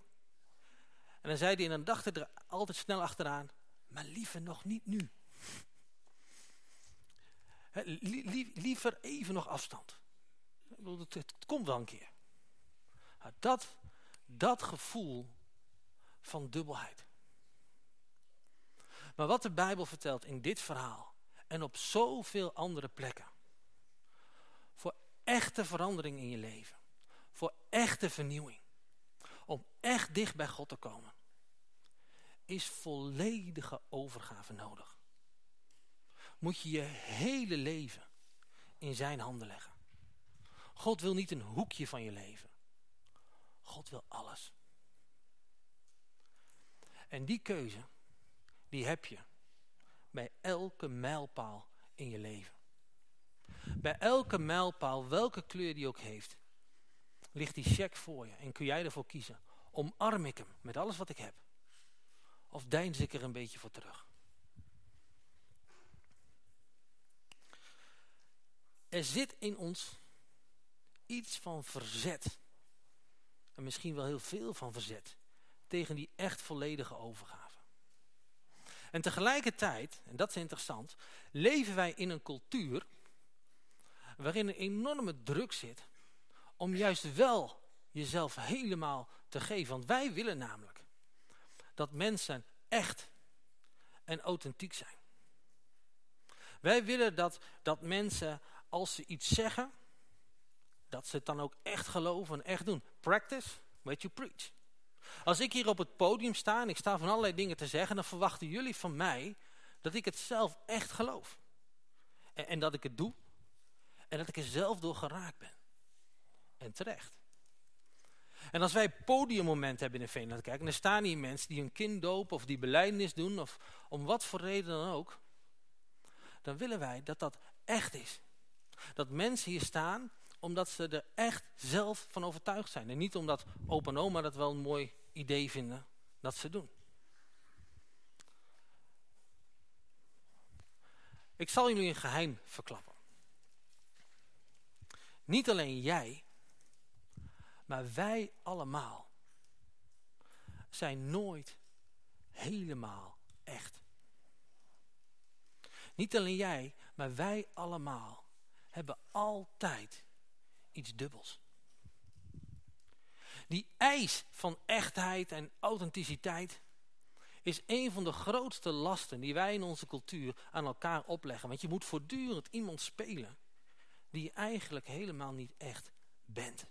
En dan zei hij, en dan dacht hij er altijd snel achteraan, maar liever nog niet nu liever even nog afstand. Het, komt wel een keer. Dat, dat gevoel van dubbelheid. Maar wat de Bijbel vertelt in dit verhaal en op zoveel andere plekken. Voor echte verandering in je leven. Voor echte vernieuwing. Om echt dicht bij God te komen. Is volledige overgave nodig moet je je hele leven in zijn handen leggen. God wil niet een hoekje van je leven. God wil alles. En die keuze, die heb je bij elke mijlpaal in je leven. Bij elke mijlpaal, welke kleur die ook heeft, ligt die check voor je. En kun jij ervoor kiezen. Omarm ik hem met alles wat ik heb? Of deins ik er een beetje voor terug? Er zit in ons iets van verzet. En misschien wel heel veel van verzet. Tegen die echt volledige overgave. En tegelijkertijd, en dat is interessant, leven wij in een cultuur waarin een enorme druk zit om juist wel jezelf helemaal te geven. Want wij willen namelijk dat mensen echt en authentiek zijn. Wij willen dat, dat mensen als ze iets zeggen, dat ze het dan ook echt geloven en echt doen. Practice what you preach. Als ik hier op het podium sta en ik sta van allerlei dingen te zeggen, dan verwachten jullie van mij dat ik het zelf echt geloof. En, en dat ik het doe. En dat ik er zelf door geraakt ben. En terecht. En als wij podiummoment hebben in de en er staan hier mensen die hun kind dopen of die beleidenis doen, of om wat voor reden dan ook, dan willen wij dat dat echt is. Dat mensen hier staan omdat ze er echt zelf van overtuigd zijn. En niet omdat opa en oma dat wel een mooi idee vinden dat ze doen. Ik zal jullie een geheim verklappen. Niet alleen jij, maar wij allemaal zijn nooit helemaal echt. Niet alleen jij, maar wij allemaal hebben altijd iets dubbels. Die eis van echtheid en authenticiteit is een van de grootste lasten die wij in onze cultuur aan elkaar opleggen. Want je moet voortdurend iemand spelen die je eigenlijk helemaal niet echt bent.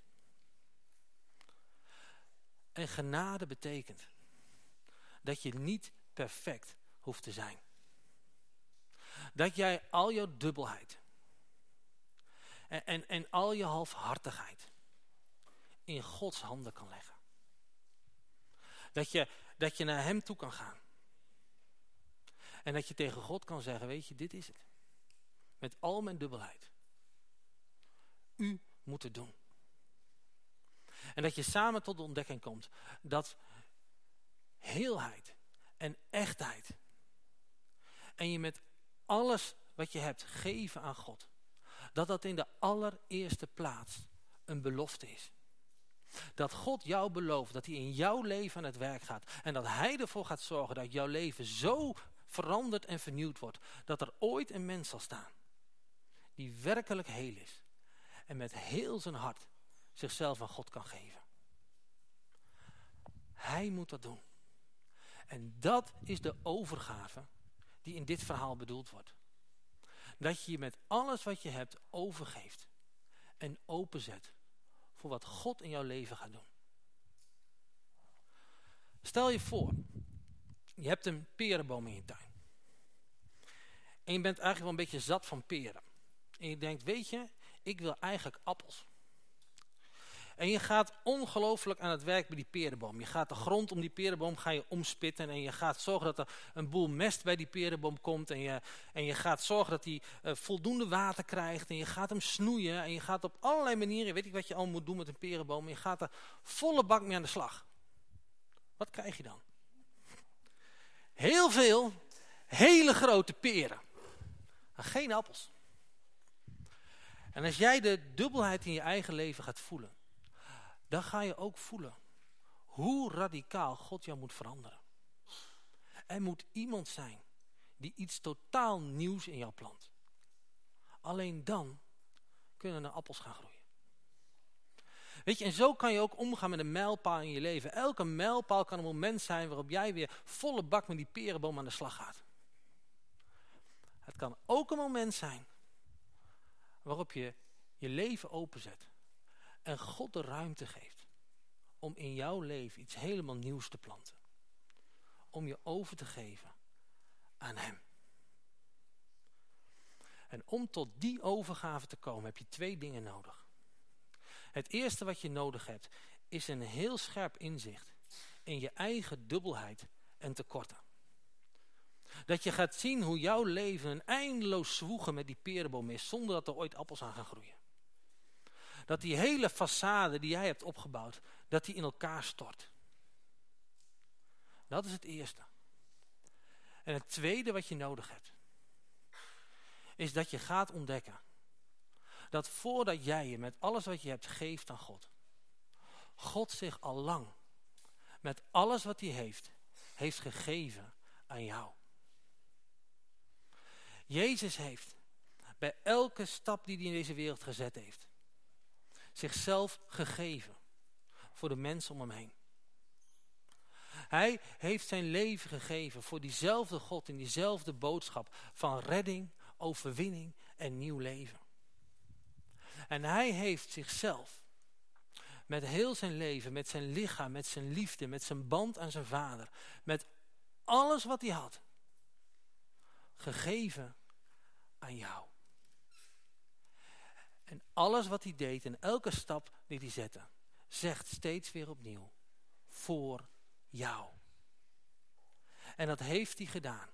En genade betekent dat je niet perfect hoeft te zijn. Dat jij al jouw dubbelheid en, en, en al je halfhartigheid in Gods handen kan leggen. Dat je, dat je naar hem toe kan gaan. En dat je tegen God kan zeggen, weet je, dit is het. Met al mijn dubbelheid. U moet het doen. En dat je samen tot de ontdekking komt dat heelheid en echtheid en je met alles wat je hebt geven aan God, dat dat in de allereerste plaats een belofte is. Dat God jou belooft dat hij in jouw leven aan het werk gaat. En dat hij ervoor gaat zorgen dat jouw leven zo veranderd en vernieuwd wordt. Dat er ooit een mens zal staan. Die werkelijk heel is. En met heel zijn hart zichzelf aan God kan geven. Hij moet dat doen. En dat is de overgave die in dit verhaal bedoeld wordt. Dat je je met alles wat je hebt overgeeft. En openzet voor wat God in jouw leven gaat doen. Stel je voor, je hebt een perenboom in je tuin. En je bent eigenlijk wel een beetje zat van peren. En je denkt, weet je, ik wil eigenlijk appels. En je gaat ongelooflijk aan het werk bij die perenboom. Je gaat de grond om die perenboom ga je omspitten. En je gaat zorgen dat er een boel mest bij die perenboom komt. En je, en je gaat zorgen dat hij uh, voldoende water krijgt. En je gaat hem snoeien. En je gaat op allerlei manieren, weet ik wat je al moet doen met een perenboom. En je gaat er volle bak mee aan de slag. Wat krijg je dan? Heel veel hele grote peren. Geen appels. En als jij de dubbelheid in je eigen leven gaat voelen dan ga je ook voelen hoe radicaal God jou moet veranderen. Er moet iemand zijn die iets totaal nieuws in jou plant. Alleen dan kunnen er appels gaan groeien. Weet je, en zo kan je ook omgaan met een mijlpaal in je leven. Elke mijlpaal kan een moment zijn waarop jij weer volle bak met die perenboom aan de slag gaat. Het kan ook een moment zijn waarop je je leven openzet en God de ruimte geeft om in jouw leven iets helemaal nieuws te planten. Om je over te geven aan hem. En om tot die overgave te komen heb je twee dingen nodig. Het eerste wat je nodig hebt is een heel scherp inzicht in je eigen dubbelheid en tekorten. Dat je gaat zien hoe jouw leven een eindeloos zwoegen met die perenboom is zonder dat er ooit appels aan gaan groeien dat die hele façade die jij hebt opgebouwd, dat die in elkaar stort. Dat is het eerste. En het tweede wat je nodig hebt, is dat je gaat ontdekken dat voordat jij je met alles wat je hebt geeft aan God, God zich al lang met alles wat hij heeft, heeft gegeven aan jou. Jezus heeft bij elke stap die hij in deze wereld gezet heeft, zichzelf gegeven voor de mensen om hem heen. Hij heeft zijn leven gegeven voor diezelfde God in diezelfde boodschap van redding, overwinning en nieuw leven. En hij heeft zichzelf met heel zijn leven, met zijn lichaam, met zijn liefde, met zijn band aan zijn vader, met alles wat hij had, gegeven aan jou. En alles wat hij deed en elke stap die hij zette, zegt steeds weer opnieuw, voor jou. En dat heeft hij gedaan.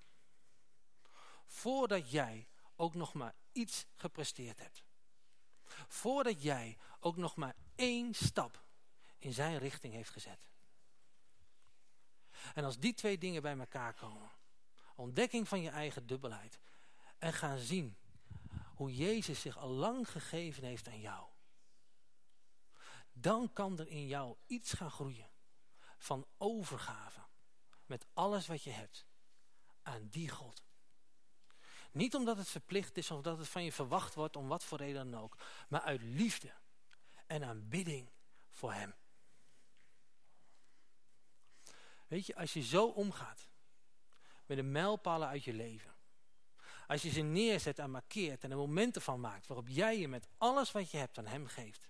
Voordat jij ook nog maar iets gepresteerd hebt. Voordat jij ook nog maar één stap in zijn richting heeft gezet. En als die twee dingen bij elkaar komen, ontdekking van je eigen dubbelheid en gaan zien hoe Jezus zich al lang gegeven heeft aan jou, dan kan er in jou iets gaan groeien van overgave met alles wat je hebt aan die God. Niet omdat het verplicht is of dat het van je verwacht wordt om wat voor reden dan ook. Maar uit liefde en aanbidding voor hem. Weet je, als je zo omgaat met de mijlpalen uit je leven. Als je ze neerzet en markeert en er momenten van maakt waarop jij je met alles wat je hebt aan hem geeft.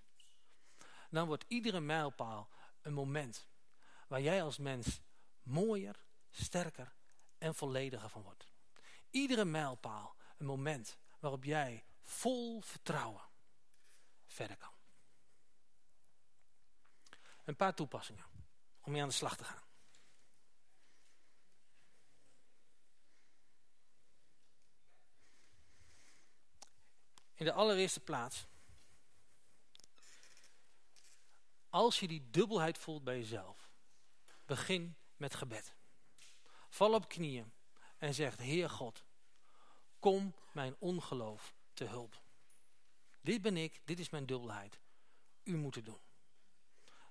Dan wordt iedere mijlpaal een moment waar jij als mens mooier, sterker en vollediger van wordt. Iedere mijlpaal een moment waarop jij vol vertrouwen verder kan. Een paar toepassingen om mee aan de slag te gaan. In de allereerste plaats, als je die dubbelheid voelt bij jezelf, begin met gebed. Val op knieën en zeg, Heer God, kom mijn ongeloof te hulp. Dit ben ik, dit is mijn dubbelheid. U moet het doen.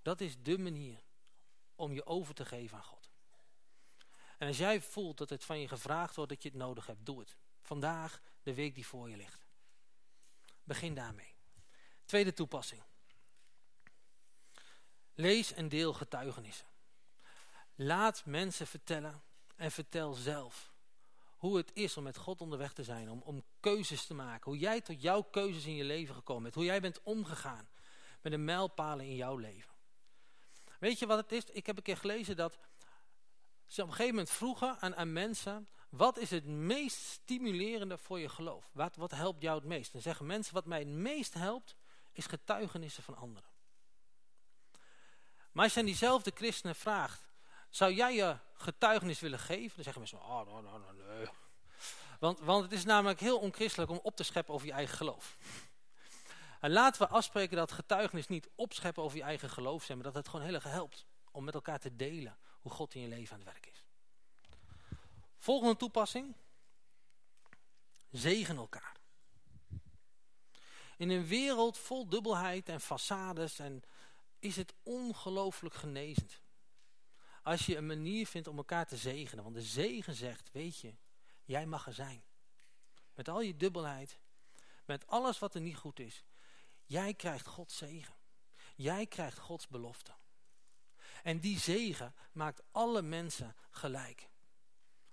Dat is de manier om je over te geven aan God. En als jij voelt dat het van je gevraagd wordt dat je het nodig hebt, doe het. Vandaag, de week die voor je ligt. Begin daarmee. Tweede toepassing. Lees en deel getuigenissen. Laat mensen vertellen en vertel zelf hoe het is om met God onderweg te zijn. Om, om keuzes te maken. Hoe jij tot jouw keuzes in je leven gekomen bent. Hoe jij bent omgegaan met de mijlpalen in jouw leven. Weet je wat het is? Ik heb een keer gelezen dat ze op een gegeven moment vroegen aan, aan mensen... Wat is het meest stimulerende voor je geloof? Wat, wat helpt jou het meest? Dan zeggen mensen, wat mij het meest helpt, is getuigenissen van anderen. Maar als je aan diezelfde christenen vraagt, zou jij je getuigenis willen geven? Dan zeggen mensen, oh, no, no, no, nee. Want, want het is namelijk heel onchristelijk om op te scheppen over je eigen geloof. En laten we afspreken dat getuigenis niet opscheppen over je eigen geloof zijn, maar dat het gewoon heel erg helpt om met elkaar te delen hoe God in je leven aan het werk is. Volgende toepassing. Zegen elkaar. In een wereld vol dubbelheid en façades en is het ongelooflijk genezend. Als je een manier vindt om elkaar te zegenen. Want de zegen zegt, weet je, jij mag er zijn. Met al je dubbelheid, met alles wat er niet goed is. Jij krijgt Gods zegen. Jij krijgt Gods belofte. En die zegen maakt alle mensen gelijk.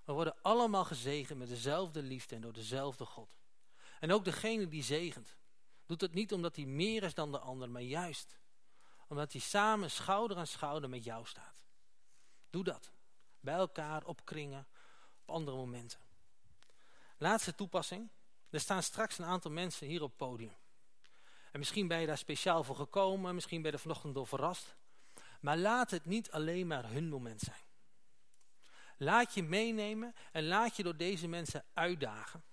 We worden allemaal gezegend met dezelfde liefde en door dezelfde God. En ook degene die zegent, doet het niet omdat hij meer is dan de ander, maar juist omdat hij samen schouder aan schouder met jou staat. Doe dat. Bij elkaar, op kringen, op andere momenten. Laatste toepassing. Er staan straks een aantal mensen hier op het podium. En misschien ben je daar speciaal voor gekomen, misschien ben je er vanochtend door verrast. Maar laat het niet alleen maar hun moment zijn. Laat je meenemen en laat je door deze mensen uitdagen.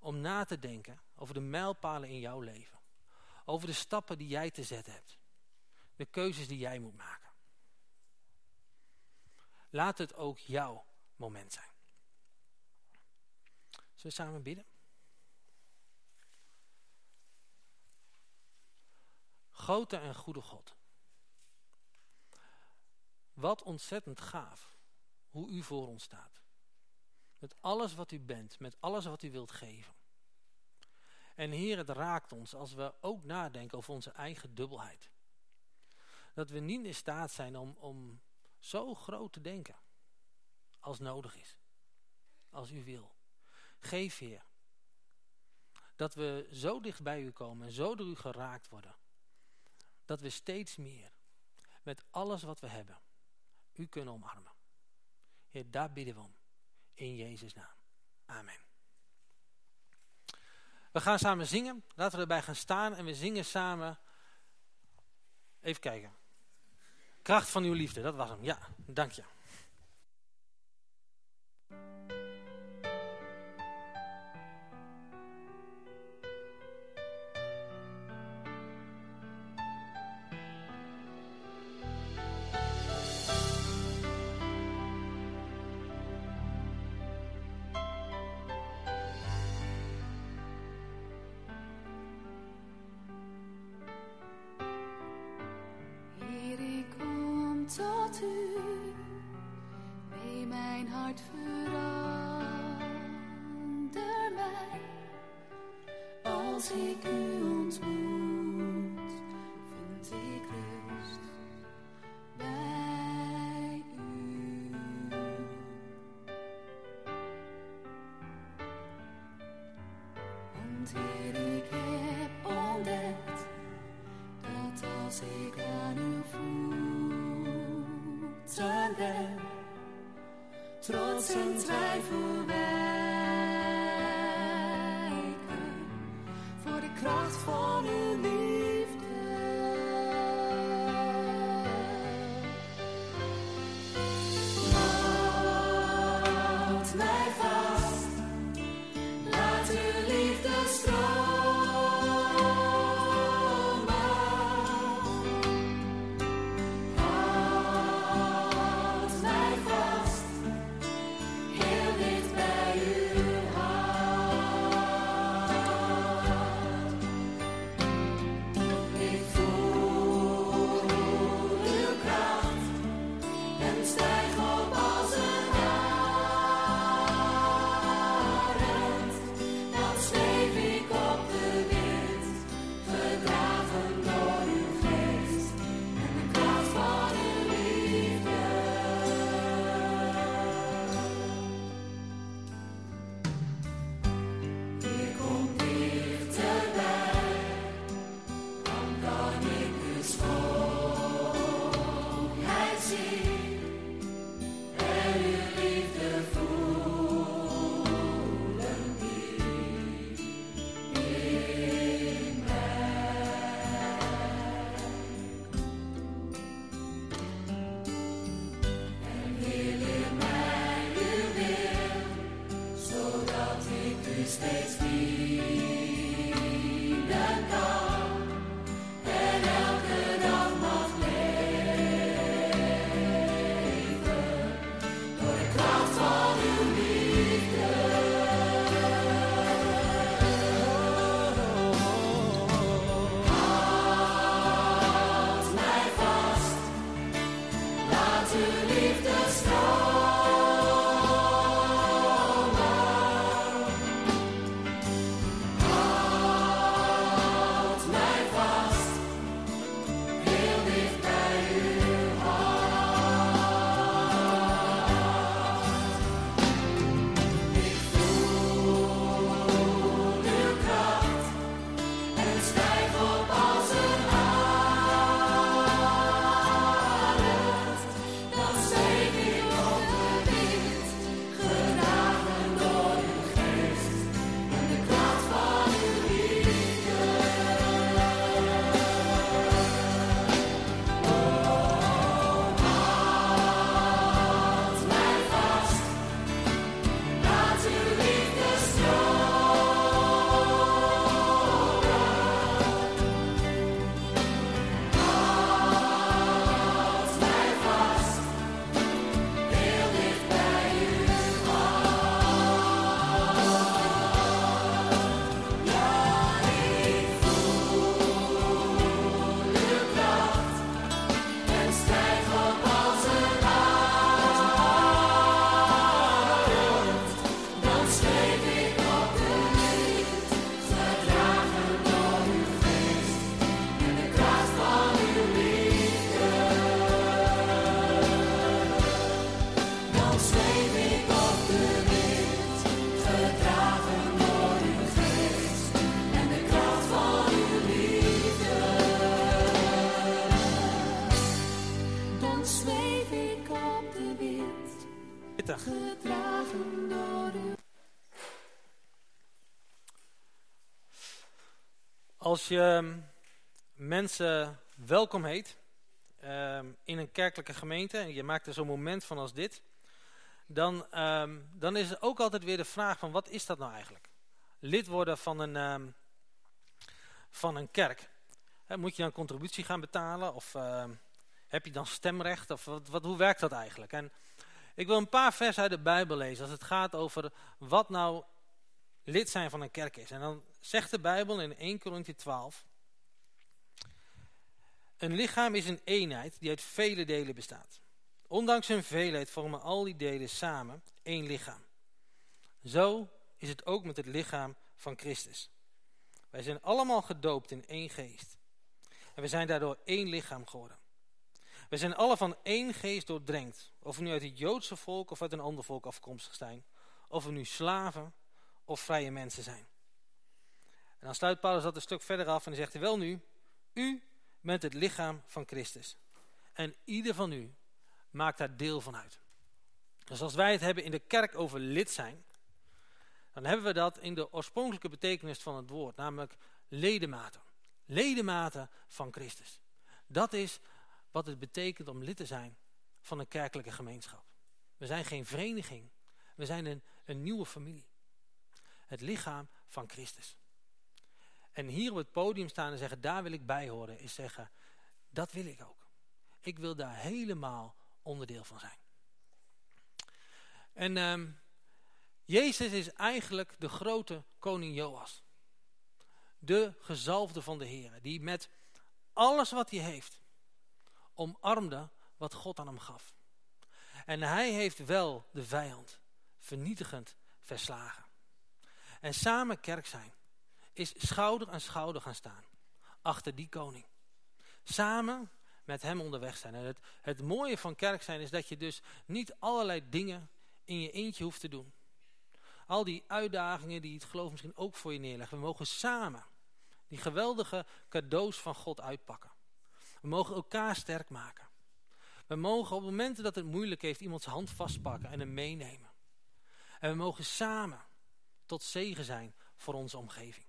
Om na te denken over de mijlpalen in jouw leven. Over de stappen die jij te zetten hebt. De keuzes die jij moet maken. Laat het ook jouw moment zijn. Zullen we samen bidden? Grote en goede God. Wat ontzettend gaaf hoe u voor ons staat. Met alles wat u bent, met alles wat u wilt geven. En Heer, het raakt ons als we ook nadenken over onze eigen dubbelheid. Dat we niet in staat zijn om, om zo groot te denken als nodig is. Als u wil. Geef Heer. Dat we zo dicht bij u komen en zo door u geraakt worden. Dat we steeds meer met alles wat we hebben u kunnen omarmen. Heer, daar bidden we om. In Jezus' naam. Amen. We gaan samen zingen. Laten we erbij gaan staan en we zingen samen. Even kijken. Kracht van uw liefde, dat was hem. Ja, dank je. dat u mijn hart verander mij als ik u ontmoet. Als je ehm, mensen welkom heet ehm, in een kerkelijke gemeente en je maakt er zo'n moment van als dit, dan, ehm, dan is er ook altijd weer de vraag van wat is dat nou eigenlijk? Lid worden van een, van een kerk. Moet je dan contributie gaan betalen of heb je dan stemrecht of wat, wat, hoe werkt dat eigenlijk? En ik wil een paar versen uit de Bijbel lezen als het gaat over wat nou lid zijn van een kerk is. En dan zegt de Bijbel in 1 Corinthië 12... Een lichaam is een eenheid die uit vele delen bestaat. Ondanks hun veelheid vormen al die delen samen één lichaam. Zo is het ook met het lichaam van Christus. Wij zijn allemaal gedoopt in één geest. En we zijn daardoor één lichaam geworden. We zijn alle van één geest doordrenkt. Of we nu uit het Joodse volk of uit een ander volk afkomstig zijn. Of we nu slaven of vrije mensen zijn. En dan sluit Paulus dat een stuk verder af en hij zegt, wel nu, u bent het lichaam van Christus. En ieder van u maakt daar deel van uit. Dus als wij het hebben in de kerk over lid zijn, dan hebben we dat in de oorspronkelijke betekenis van het woord, namelijk ledematen. Ledematen van Christus. Dat is wat het betekent om lid te zijn van een kerkelijke gemeenschap. We zijn geen vereniging, we zijn een, een nieuwe familie. Het lichaam van Christus. En hier op het podium staan en zeggen, daar wil ik bij horen, is zeggen, dat wil ik ook. Ik wil daar helemaal onderdeel van zijn. En um, Jezus is eigenlijk de grote koning Joas. De gezalfde van de Heer, die met alles wat hij heeft, omarmde wat God aan hem gaf. En hij heeft wel de vijand vernietigend verslagen. En samen kerk zijn is schouder aan schouder gaan staan. Achter die koning. Samen met hem onderweg zijn. En het, het mooie van kerk zijn is dat je dus niet allerlei dingen in je eentje hoeft te doen. Al die uitdagingen die het geloof misschien ook voor je neerleggen. We mogen samen die geweldige cadeaus van God uitpakken. We mogen elkaar sterk maken. We mogen op momenten dat het moeilijk heeft iemands hand vastpakken en hem meenemen. En we mogen samen tot zegen zijn voor onze omgeving.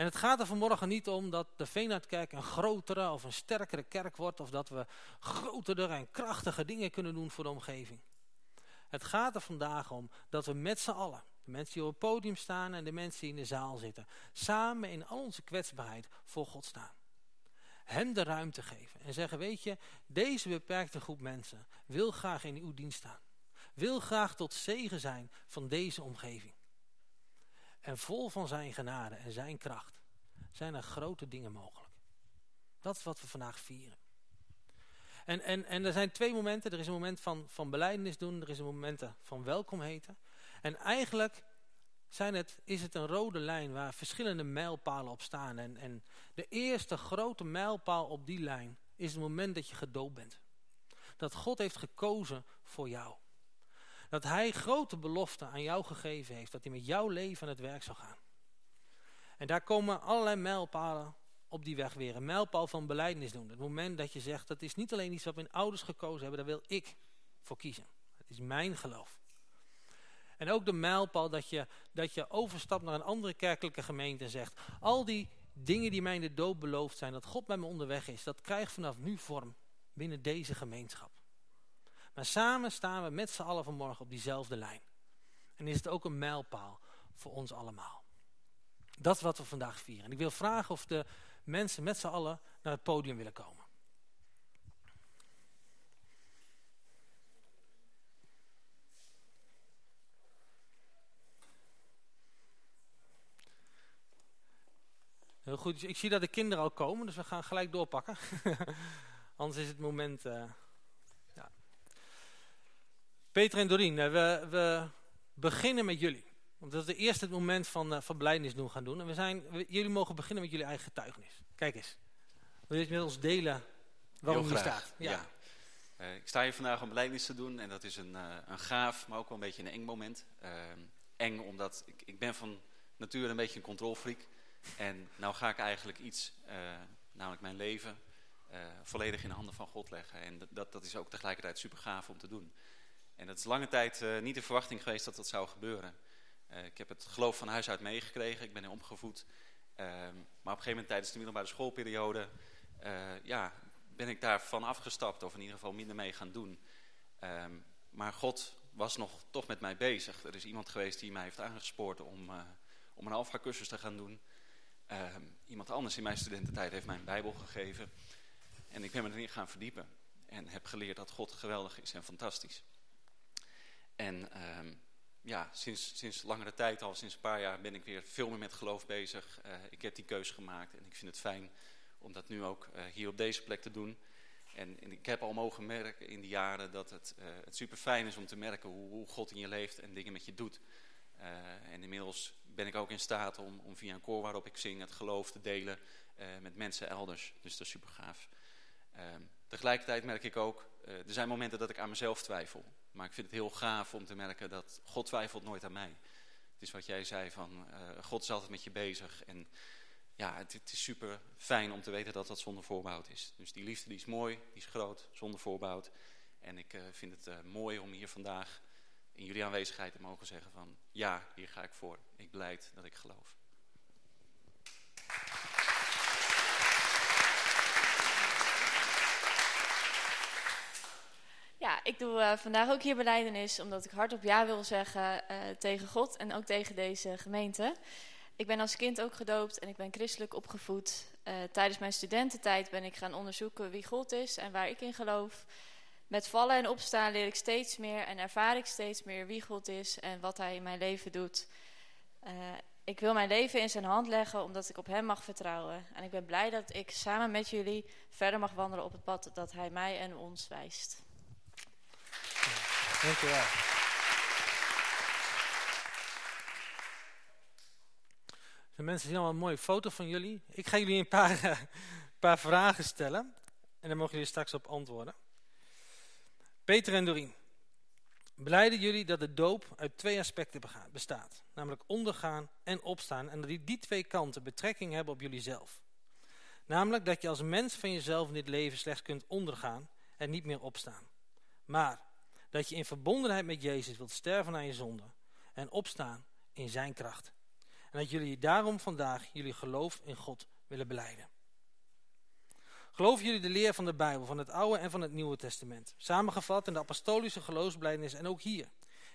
En het gaat er vanmorgen niet om dat de Veenhardkerk een grotere of een sterkere kerk wordt. Of dat we grotere en krachtige dingen kunnen doen voor de omgeving. Het gaat er vandaag om dat we met z'n allen, de mensen die op het podium staan en de mensen die in de zaal zitten. Samen in al onze kwetsbaarheid voor God staan. Hem de ruimte geven en zeggen, weet je, deze beperkte groep mensen wil graag in uw dienst staan. Wil graag tot zegen zijn van deze omgeving. En vol van zijn genade en zijn kracht zijn er grote dingen mogelijk. Dat is wat we vandaag vieren. En, en, en er zijn twee momenten. Er is een moment van, van beleidenis doen. Er is een moment van welkom heten. En eigenlijk zijn het, is het een rode lijn waar verschillende mijlpalen op staan. En, en de eerste grote mijlpaal op die lijn is het moment dat je gedoopt bent. Dat God heeft gekozen voor jou. Dat hij grote beloften aan jou gegeven heeft. Dat hij met jouw leven aan het werk zal gaan. En daar komen allerlei mijlpalen op die weg weer. Een mijlpaal van beleidnis doen. Het moment dat je zegt, dat is niet alleen iets wat mijn ouders gekozen hebben. Daar wil ik voor kiezen. Het is mijn geloof. En ook de mijlpaal dat je, dat je overstapt naar een andere kerkelijke gemeente en zegt. Al die dingen die mij in de dood beloofd zijn. Dat God bij me onderweg is. Dat krijgt vanaf nu vorm binnen deze gemeenschap. Maar samen staan we met z'n allen vanmorgen op diezelfde lijn. En is het ook een mijlpaal voor ons allemaal. Dat is wat we vandaag vieren. En ik wil vragen of de mensen met z'n allen naar het podium willen komen. Heel goed, ik zie dat de kinderen al komen, dus we gaan gelijk doorpakken. Anders is het moment... Uh, Peter en Doreen, eh, we, we, beginnen met jullie. Want dat is het moment van, uh, van beleidnis doen gaan doen. En we zijn, jullie mogen beginnen met jullie eigen getuigenis. Kijk eens. Wil je het met ons delen waarom je staat? Ja. ja. Uh, ik sta hier vandaag om beleidnis te doen. En dat is een, uh, een gaaf, maar ook wel een beetje een eng moment. eng omdat ik, ik ben van nature een beetje een controlfreak. En nou ga ik eigenlijk iets, namelijk mijn leven, volledig in de handen van God leggen. En dat, dat is ook tegelijkertijd super gaaf om te doen. En dat is lange tijd eh, niet de verwachting geweest dat dat zou gebeuren. Eh, ik heb het geloof van huis uit meegekregen, ik ben er opgevoed. Ehm, maar op een gegeven moment tijdens de middelbare schoolperiode eh, ja, ben ik daarvan afgestapt, of in ieder geval minder mee gaan doen. Ehm, maar God was nog toch met mij bezig. Er is iemand geweest die mij heeft aangespoord om, om een alfa-cursus te gaan doen. Ehm, iemand anders in mijn studententijd heeft mij een bijbel gegeven. En ik ben me erin gaan verdiepen. En heb geleerd dat God geweldig is en fantastisch. En ehm, ja, sinds, sinds langere tijd al, sinds een paar jaar, ben ik weer veel meer met geloof bezig. Uh, ik heb die keuze gemaakt en ik vind het fijn om dat nu ook uh, hier op deze plek te doen. En, ik heb al mogen merken in die jaren dat het, uh, het super fijn is om te merken hoe, hoe, God in je leeft en dingen met je doet. en inmiddels ben ik ook in staat om, om via een koor waarop ik zing het geloof te delen met mensen elders. Dus dat is super gaaf. Ehm, tegelijkertijd merk ik ook, er zijn momenten dat ik aan mezelf twijfel. Maar ik vind het heel gaaf om te merken dat God twijfelt nooit aan mij. Het is wat jij zei van, uh, God is altijd met je bezig. En ja, het, is super fijn om te weten dat dat zonder voorbehoud is. Dus die liefde die is mooi, die is groot, zonder voorbehoud. En ik uh, vind het uh, mooi om hier vandaag in jullie aanwezigheid te mogen zeggen van... Ja, hier ga ik voor. Ik beleid dat ik geloof. Ik doe uh, vandaag ook hier beleidenis omdat ik hardop ja wil zeggen uh, tegen God en ook tegen deze gemeente. Ik ben als kind ook gedoopt en ik ben christelijk opgevoed. Uh, tijdens mijn studententijd ben ik gaan onderzoeken wie God is en waar ik in geloof. Met vallen en opstaan leer ik steeds meer en ervaar ik steeds meer wie God is en wat Hij in mijn leven doet. ik wil mijn leven in zijn hand leggen omdat ik op Hem mag vertrouwen. En ik ben blij dat ik samen met jullie verder mag wandelen op het pad dat Hij mij en ons wijst. Dankjewel. De mensen zien allemaal een mooie foto van jullie. Ik ga jullie een paar, uh, paar vragen stellen. En dan mogen jullie straks op antwoorden. Peter en Dorien. Beleiden jullie dat de doop uit twee aspecten bestaat. Namelijk ondergaan en opstaan. En dat die, die twee kanten betrekking hebben op jullie zelf. Namelijk dat je als mens van jezelf in dit leven slechts kunt ondergaan en niet meer opstaan. Maar dat je in verbondenheid met Jezus wilt sterven aan je zonde en opstaan in zijn kracht. En dat jullie daarom vandaag jullie geloof in God willen beleiden. Geloven jullie de leer van de Bijbel, van het Oude en van het Nieuwe Testament, samengevat in de apostolische geloofsbelijdenis en ook hier,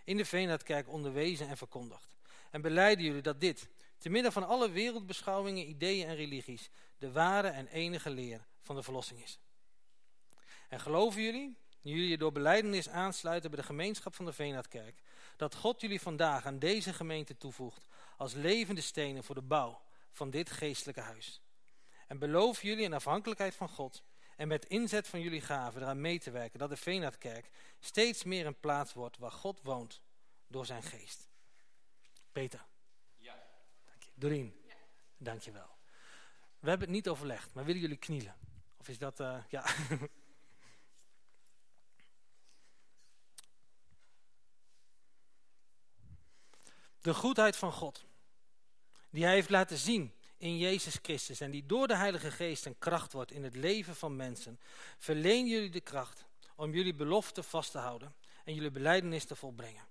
in de Veenhardkerk onderwezen en verkondigd. En beleiden jullie dat dit, te midden van alle wereldbeschouwingen, ideeën en religies, de ware en enige leer van de verlossing is. En geloven jullie jullie je door beleidenis aansluiten bij de gemeenschap van de Veenhardkerk, dat God jullie vandaag aan deze gemeente toevoegt als levende stenen voor de bouw van dit geestelijke huis. En beloof jullie in afhankelijkheid van God en met inzet van jullie gaven eraan mee te werken dat de Veenhardkerk steeds meer een plaats wordt waar God woont door zijn geest. Peter. Ja. Dank je. Doreen. Ja. Dank je wel. We hebben het niet overlegd, maar willen jullie knielen? Of is dat, uh, ja... De goedheid van God, die hij heeft laten zien in Jezus Christus en die door de Heilige Geest een kracht wordt in het leven van mensen, verleen jullie de kracht om jullie belofte vast te houden en jullie beleidenis te volbrengen.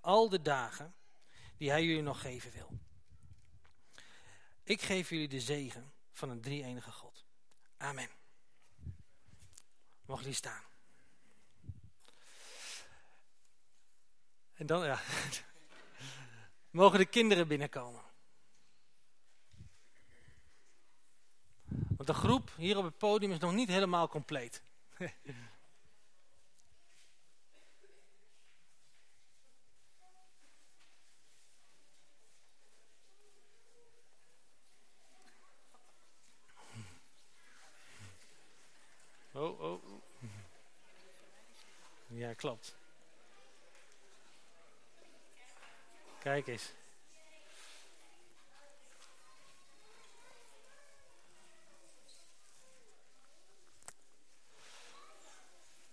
Al de dagen die hij jullie nog geven wil. Ik geef jullie de zegen van een drie-enige God. Amen. Mogen jullie staan. En dan, ja, mogen de kinderen binnenkomen. Want de groep hier op het podium is nog niet helemaal compleet. Oh, oh. Ja, klopt. Kijk eens.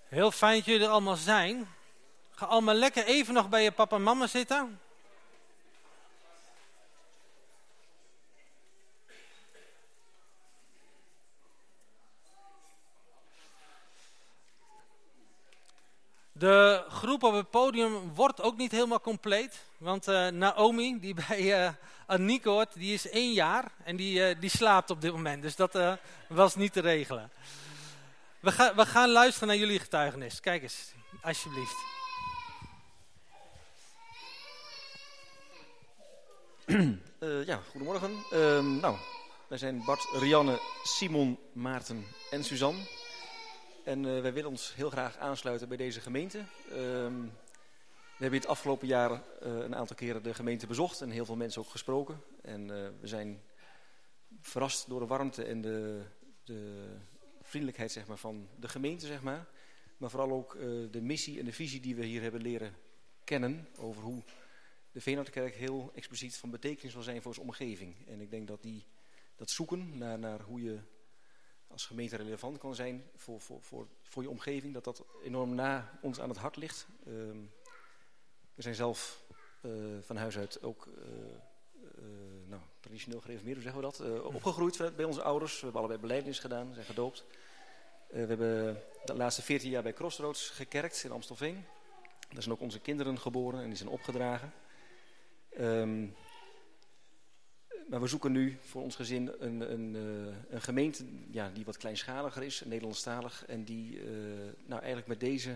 Heel fijn dat jullie er allemaal zijn. Ga allemaal lekker even nog bij je papa en mama zitten. De groep op het podium wordt ook niet helemaal compleet. Want uh, Naomi, die bij uh, Aniek hoort, die is één jaar en die, uh, die slaapt op dit moment. Dus dat was niet te regelen. We, ga, we gaan luisteren naar jullie getuigenis. Kijk eens, alsjeblieft. ja, goedemorgen. Ehm, nou, wij zijn Bart, Rianne, Simon, Maarten en Suzanne. En uh, wij willen ons heel graag aansluiten bij deze gemeente. Um, we hebben het afgelopen jaar uh, een aantal keren de gemeente bezocht en heel veel mensen ook gesproken. En uh, we zijn verrast door de warmte en de, de vriendelijkheid zeg maar, van de gemeente. Zeg maar. maar vooral ook de missie en de visie die we hier hebben leren kennen over hoe de Veenhardkerk heel expliciet van betekenis wil zijn voor zijn omgeving. En ik denk dat die, dat zoeken naar, naar hoe je als gemeente relevant kan zijn voor, voor, voor, voor je omgeving, dat dat enorm na ons aan het hart ligt. Uh, we zijn zelf uh, van huis uit ook uh, nou, traditioneel gereformeerd, hoe zeggen we dat, opgegroeid bij onze ouders. We hebben allebei beleidnis gedaan, zijn gedoopt. we hebben de laatste 14 jaar bij Crossroads gekerkt in Amstelveen. Daar zijn ook onze kinderen geboren en die zijn opgedragen. Um, maar we zoeken nu voor ons gezin een, een, uh, een gemeente ja, die wat kleinschaliger is, Nederlandstalig. En die uh, nou eigenlijk met deze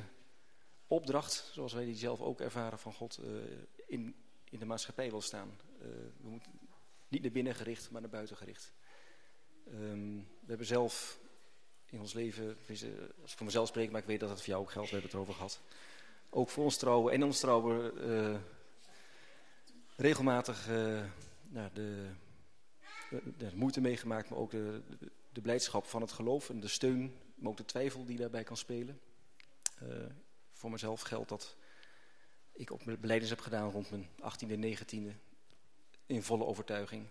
opdracht, zoals wij die zelf ook ervaren van God, uh, in, in de maatschappij wil staan. we moeten niet naar binnen gericht, maar naar buiten gericht. Um, we hebben zelf in ons leven, als ik voor mezelf spreek, maar ik weet dat het voor jou ook geldt, we hebben het erover gehad. Ook voor ons trouwen en ons trouwen regelmatig nou, de, de, moeite meegemaakt, maar ook de, de, blijdschap van het geloof en de steun, maar ook de twijfel die daarbij kan spelen. Uh, voor mezelf geldt dat ik ook mijn beleidens heb gedaan rond mijn 18e en 19e in volle overtuiging.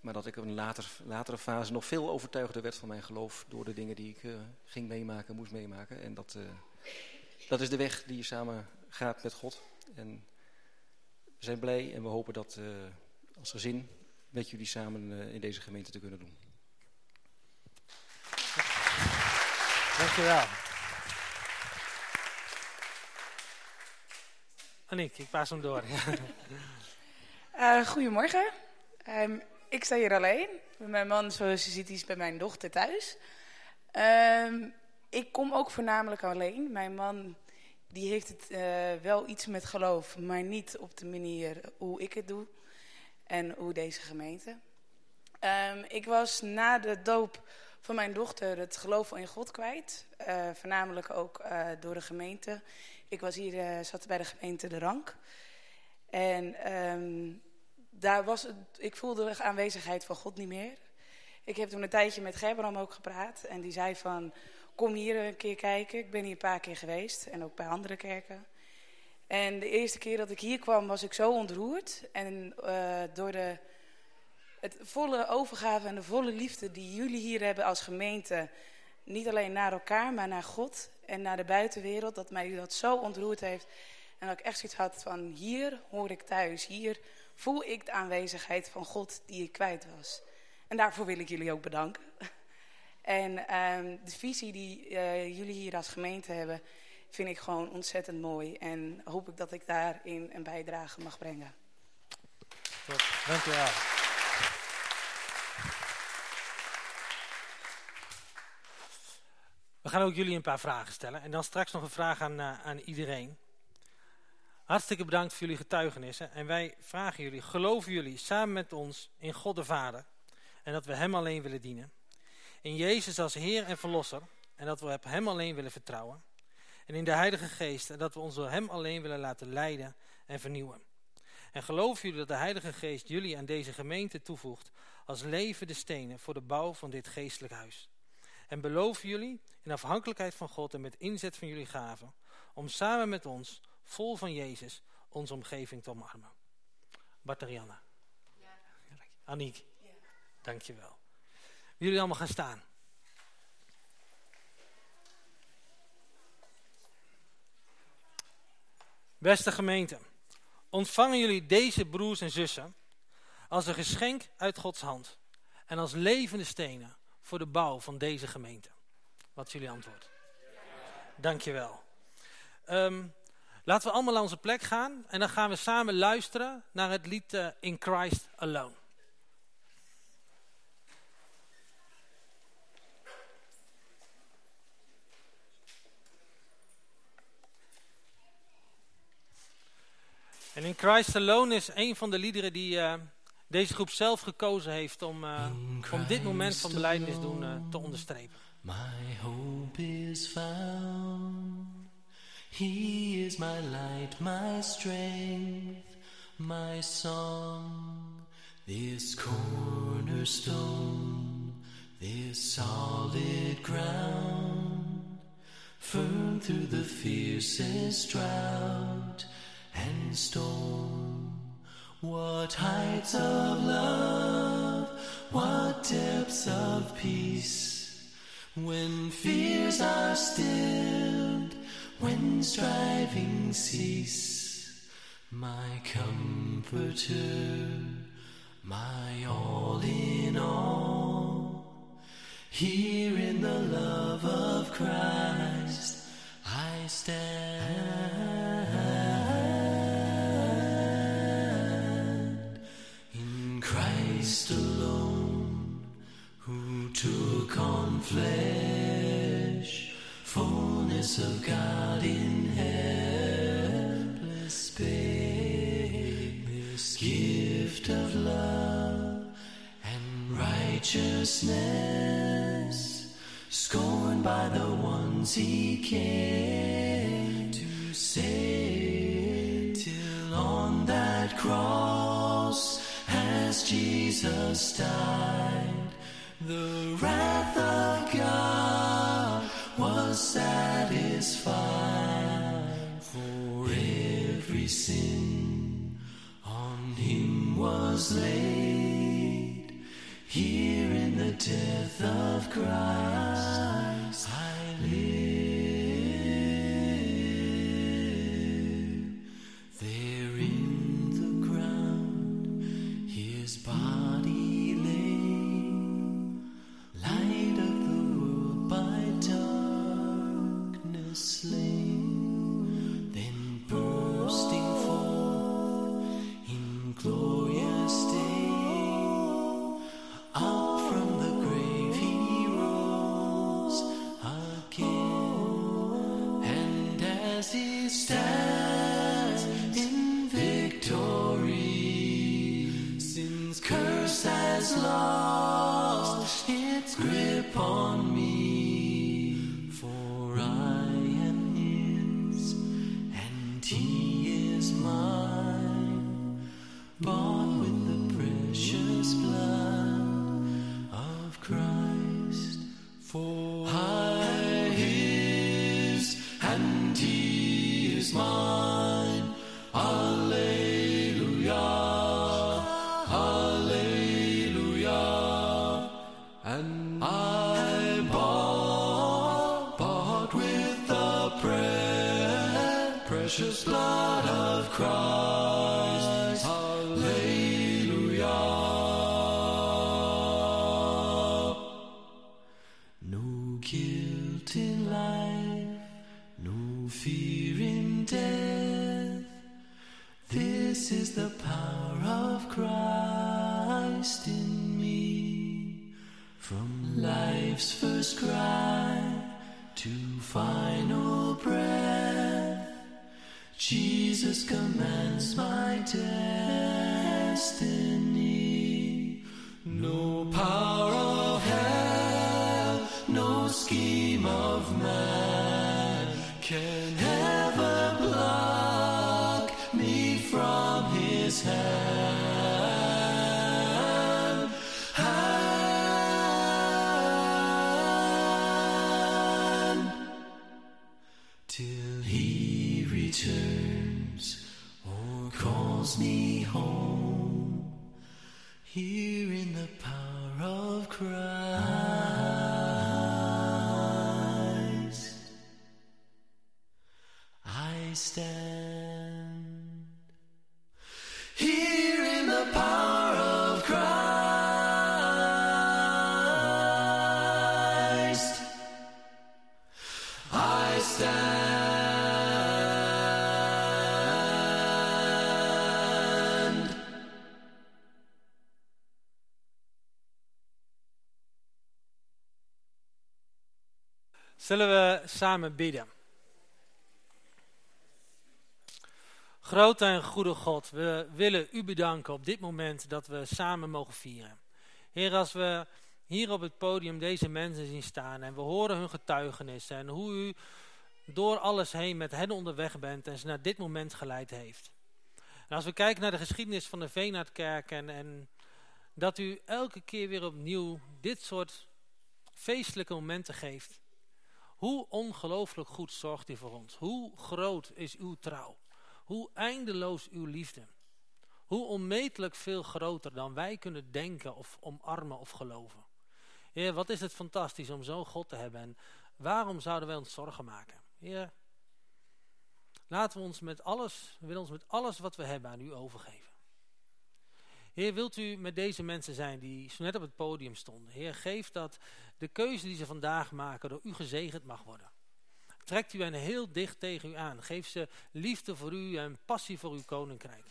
Maar dat ik in een later, latere fase nog veel overtuigder werd van mijn geloof door de dingen die ik uh, ging meemaken, moest meemaken. En dat, dat is de weg die je samen gaat met God. En we zijn blij en we hopen dat als gezin met jullie samen uh, in deze gemeente te kunnen doen. Dankjewel. Aniek, ik paas hem door. uh, goedemorgen. Um, ik sta hier alleen. Mijn man, zoals je ziet, is bij mijn dochter thuis. Um, ik kom ook voornamelijk alleen. Mijn man die heeft het uh, wel iets met geloof, maar niet op de manier hoe ik het doe en hoe deze gemeente. Um, ik was na de doop van mijn dochter het geloof in God kwijt. Uh, voornamelijk ook uh, door de gemeente. Ik was hier, uh, zat bij de gemeente De Rank. En um, daar was ik voelde de aanwezigheid van God niet meer. Ik heb toen een tijdje met Gerbram ook gepraat. En die zei van, kom hier een keer kijken. Ik ben hier een paar keer geweest. En ook bij andere kerken. En de eerste keer dat ik hier kwam was ik zo ontroerd. En uh, door de het volle overgave en de volle liefde die jullie hier hebben als gemeente. Niet alleen naar elkaar, maar naar God en naar de buitenwereld. Dat mij dat zo ontroerd heeft. En dat ik echt zoiets had van hier hoor ik thuis. Hier voel ik de aanwezigheid van God die ik kwijt was. En daarvoor wil ik jullie ook bedanken. En um, de visie die uh, jullie hier als gemeente hebben, vind ik gewoon ontzettend mooi. En hoop ik dat ik daarin een bijdrage mag brengen. Top, dankjewel. We gaan ook jullie een paar vragen stellen. En dan straks nog een vraag aan, uh, aan iedereen. Hartstikke bedankt voor jullie getuigenissen. En wij vragen jullie, geloven jullie samen met ons in God de Vader? En dat we Hem alleen willen dienen? In Jezus als Heer en Verlosser. En dat we op Hem alleen willen vertrouwen. En in de Heilige Geest. En dat we ons door Hem alleen willen laten leiden en vernieuwen. En geloven jullie dat de Heilige Geest jullie aan deze gemeente toevoegt als levende stenen voor de bouw van dit geestelijk huis? En beloven jullie in afhankelijkheid van God en met inzet van jullie gaven om samen met ons, vol van Jezus, onze omgeving te omarmen. Bart Rianna. Ja. Aniek. Ja. Dankjewel. Jullie allemaal gaan staan. Beste gemeente, ontvangen jullie deze broers en zussen als een geschenk uit Gods hand en als levende stenen voor de bouw van deze gemeente? Wat is jullie antwoord? Dankjewel. Ehm, laten we allemaal naar onze plek gaan en dan gaan we samen luisteren naar het lied eh, In Christ Alone. En In Christ Alone is een van de liederen die eh, deze groep zelf gekozen heeft om, eh, om dit moment van belijdenis doen eh, te onderstrepen. My hope is found. He is my light, my strength, my song. This cornerstone, this solid ground, firm through the fiercest drought and storm. What heights of love, what depths of peace. When fears are stilled, when striving cease, my comforter, my all in all. Here in the love of Christ, I stand. Christ alone, who took on flesh, fullness of God in helpless babe, this gift of love and righteousness, scorned by the ones he came to save, till on that cross, as Jesus died, the wrath of God was satisfied for every sin on him was laid. Here in the death of Christ, Here in the power of Christ, I stand. Zullen we samen bidden? Grote en goede God, we willen u bedanken op dit moment dat we samen mogen vieren. Heer, als we hier op het podium deze mensen zien staan en we horen hun getuigenissen en hoe u door alles heen met hen onderweg bent en ze naar dit moment geleid heeft. En als we kijken naar de geschiedenis van de Veenaardkerk en, en dat u elke keer weer opnieuw dit soort feestelijke momenten geeft. Hoe ongelooflijk goed zorgt u voor ons. Hoe groot is uw trouw. Hoe eindeloos uw liefde. Hoe onmetelijk veel groter dan wij kunnen denken of omarmen of geloven. Heer, wat is het fantastisch om zo'n God te hebben. En waarom zouden wij ons zorgen maken? Heer, laten we ons met alles, we willen ons met alles wat we hebben aan u overgeven. Heer, wilt u met deze mensen zijn die zo net op het podium stonden. Heer, geef dat de keuze die ze vandaag maken door u gezegend mag worden. Trekt u hen heel dicht tegen u aan. Geef ze liefde voor u en passie voor uw koninkrijk.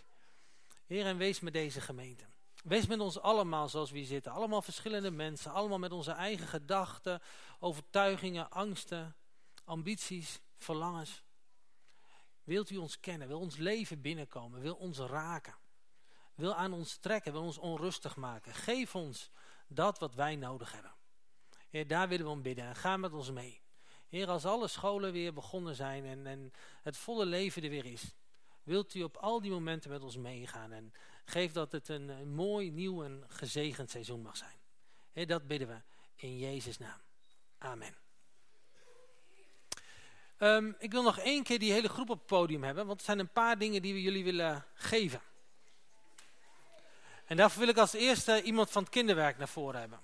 Heer, en wees met deze gemeente. Wees met ons allemaal zoals we hier zitten. Allemaal verschillende mensen. Allemaal met onze eigen gedachten, overtuigingen, angsten, ambities, verlangens. Wilt u ons kennen? Wil ons leven binnenkomen? Wil ons raken? Wil aan ons trekken? Wil ons onrustig maken? Geef ons dat wat wij nodig hebben. Heer, daar willen we om bidden. En ga met ons mee. Heer, als alle scholen weer begonnen zijn en, en het volle leven er weer is. Wilt u op al die momenten met ons meegaan. En geef dat het een, mooi, nieuw en gezegend seizoen mag zijn. Dat bidden we in Jezus' naam. Amen. Um, ik wil nog één keer die hele groep op het podium hebben. Want er zijn een paar dingen die we jullie willen geven. En daarvoor wil ik als eerste iemand van het kinderwerk naar voren hebben.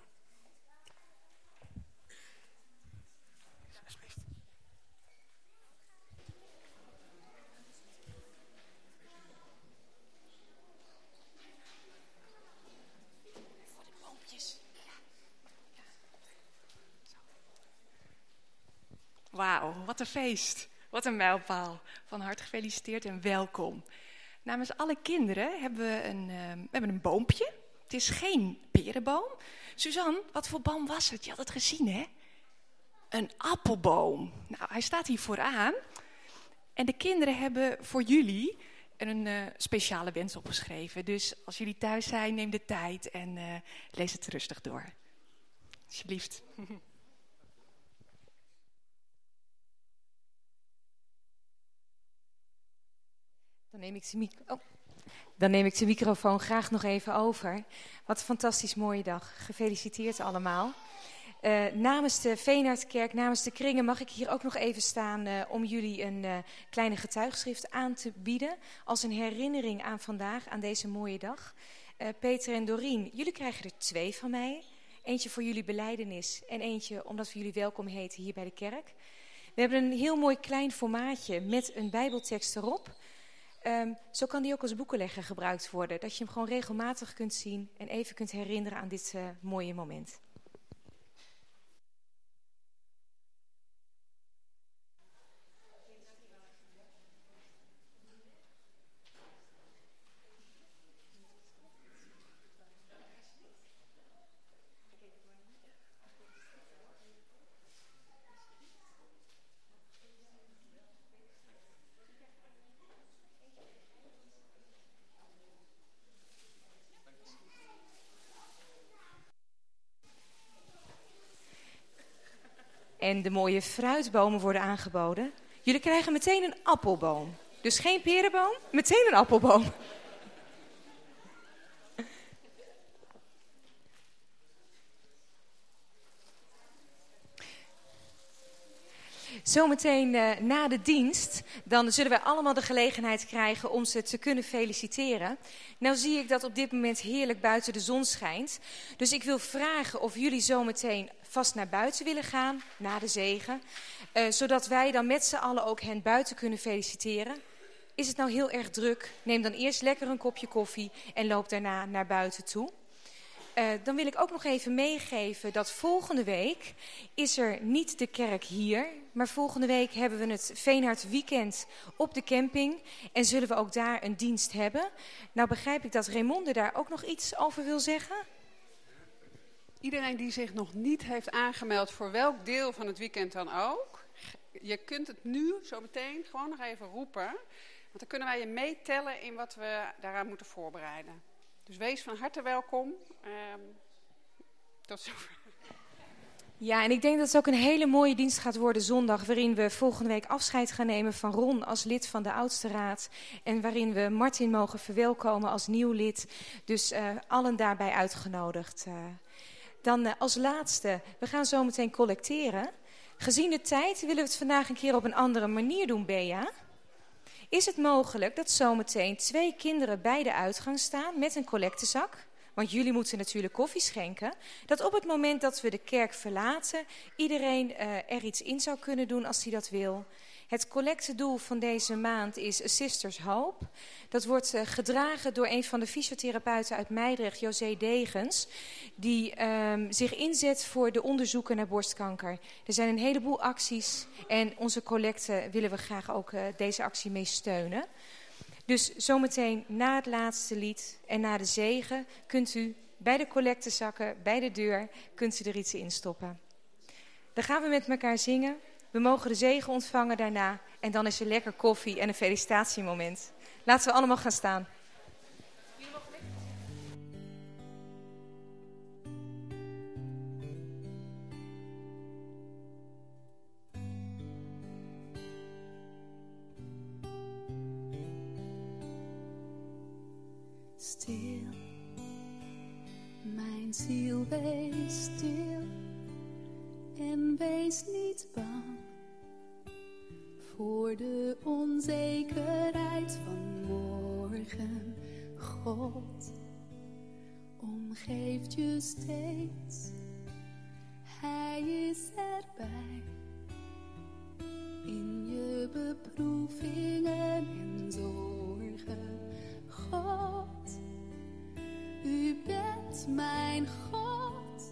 Wauw, wat een feest. Wat een mijlpaal. Van harte gefeliciteerd en welkom. Namens alle kinderen hebben we een, uh, we hebben een boompje. Het is geen perenboom. Suzanne, wat voor boom was het? Je had het gezien, hè? Een appelboom. Nou, hij staat hier vooraan. En de kinderen hebben voor jullie een uh, speciale wens opgeschreven. Dus als jullie thuis zijn, neem de tijd en uh, lees het rustig door. Alsjeblieft. Dan neem ik de, oh. Dan neem ik de microfoon graag nog even over. Wat een fantastisch mooie dag. Gefeliciteerd allemaal. Uh, namens de Veenaardkerk, namens de kringen mag ik hier ook nog even staan uh, om jullie een uh, kleine getuigschrift aan te bieden. Als een herinnering aan vandaag, aan deze mooie dag. Peter en Dorien, jullie krijgen er twee van mij. Eentje voor jullie beleidenis en eentje omdat we jullie welkom heten hier bij de kerk. We hebben een heel mooi klein formaatje met een bijbeltekst erop. Um, zo kan die ook als boekenlegger gebruikt worden. Dat je hem gewoon regelmatig kunt zien en even kunt herinneren aan dit uh, mooie moment. En de mooie fruitbomen worden aangeboden. Jullie krijgen meteen een appelboom. Dus geen perenboom, meteen een appelboom. Zometeen uh, na de dienst, dan zullen wij allemaal de gelegenheid krijgen om ze te kunnen feliciteren. Nou zie ik dat op dit moment heerlijk buiten de zon schijnt. Dus ik wil vragen of jullie zometeen vast naar buiten willen gaan, na de zegen. Uh, zodat wij dan met z'n allen ook hen buiten kunnen feliciteren. Is het nou heel erg druk? Neem dan eerst lekker een kopje koffie en loop daarna naar buiten toe. Uh, dan wil ik ook nog even meegeven dat volgende week is er niet de kerk hier. Maar volgende week hebben we het Veenhard Weekend op de camping. En zullen we ook daar een dienst hebben. Nou begrijp ik dat Raymonde daar ook nog iets over wil zeggen. iedereen die zich nog niet heeft aangemeld voor welk deel van het weekend dan ook. Je kunt het nu zo meteen gewoon nog even roepen. Want dan kunnen wij je meetellen in wat we daaraan moeten voorbereiden. Dus wees van harte welkom. Ehm, tot zover. Ja, en ik denk dat het ook een hele mooie dienst gaat worden zondag, waarin we volgende week afscheid gaan nemen van Ron als lid van de oudste raad. En waarin we Martin mogen verwelkomen als nieuw lid. Dus uh, allen daarbij uitgenodigd. Uh, dan uh, als laatste, we gaan zo meteen collecteren. Gezien de tijd willen we het vandaag een keer op een andere manier doen, Bea. Is het mogelijk dat zometeen twee kinderen bij de uitgang staan met een collectezak? want jullie moeten natuurlijk koffie schenken, dat op het moment dat we de kerk verlaten, iedereen uh, er iets in zou kunnen doen als hij dat wil. Het collectedoel van deze maand is Sisters Hope. Dat wordt uh, gedragen door een van de fysiotherapeuten uit Meidrecht, José Degens, die um, zich inzet voor de onderzoeken naar borstkanker. Er zijn een heleboel acties en onze collecte willen we graag ook uh, deze actie mee steunen. Dus zometeen na het laatste lied en na de zegen kunt u bij de collectezakken, bij de deur, kunt u er iets in stoppen. Dan gaan we met elkaar zingen. We mogen de zegen ontvangen daarna. En dan is er lekker koffie en een felicitatiemoment. Laten we allemaal gaan staan. Stil, mijn ziel, wees stil en wees niet bang voor de onzekerheid van morgen. God omgeeft je steeds, Hij is erbij in je beproevingen en zorgen. God, u bent mijn God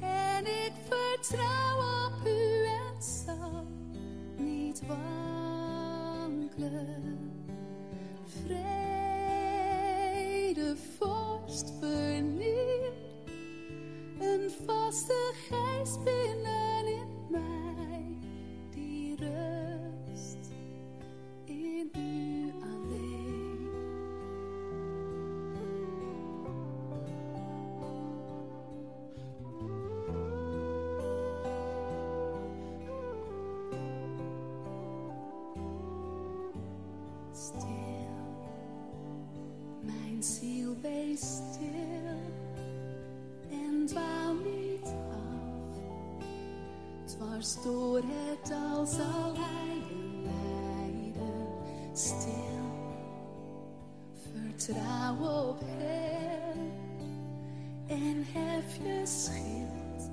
en ik vertrouw op u en zal niet wankelen. Vrede, vorst, vernieuw, een vaste geest binnenin mij die rust in u alleen. Door het dal zal hij je leiden. Stil, vertrouw op hem en hef je schild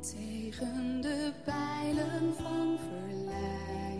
tegen de pijlen van verleiding.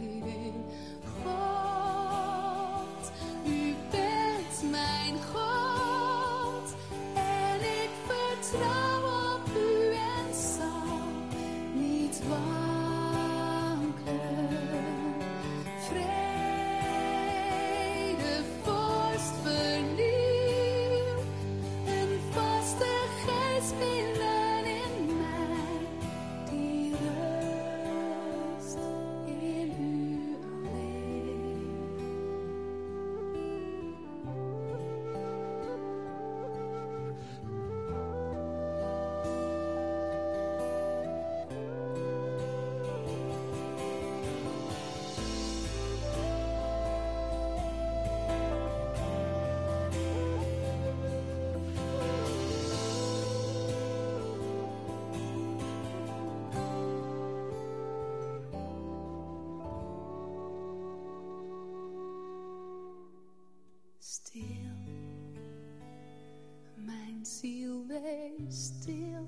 Stil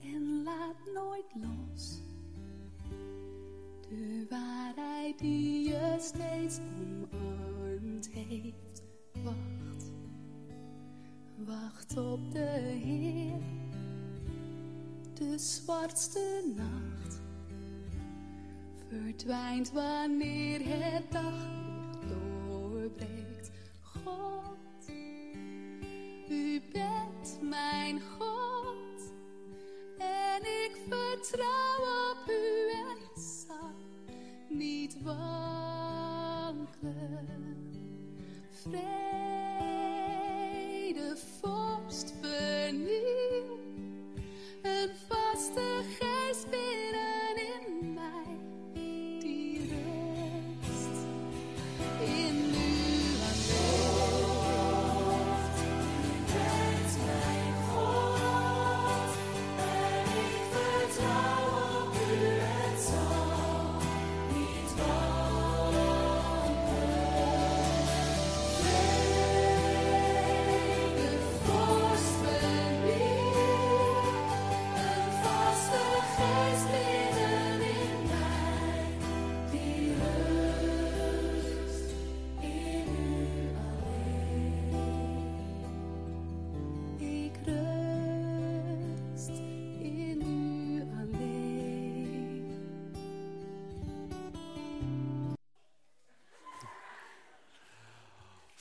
en laat nooit los. De waarheid die je steeds omarmd heeft, wacht, wacht op de Heer. De zwartste nacht verdwijnt wanneer het daglicht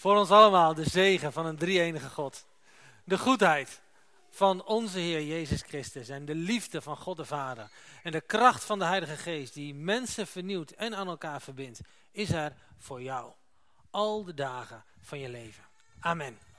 Voor ons allemaal de zegen van een drie-enige God. De goedheid van onze Heer Jezus Christus en de liefde van God de Vader. En de kracht van de Heilige Geest die mensen vernieuwt en aan elkaar verbindt, is er voor jou. Al de dagen van je leven. Amen.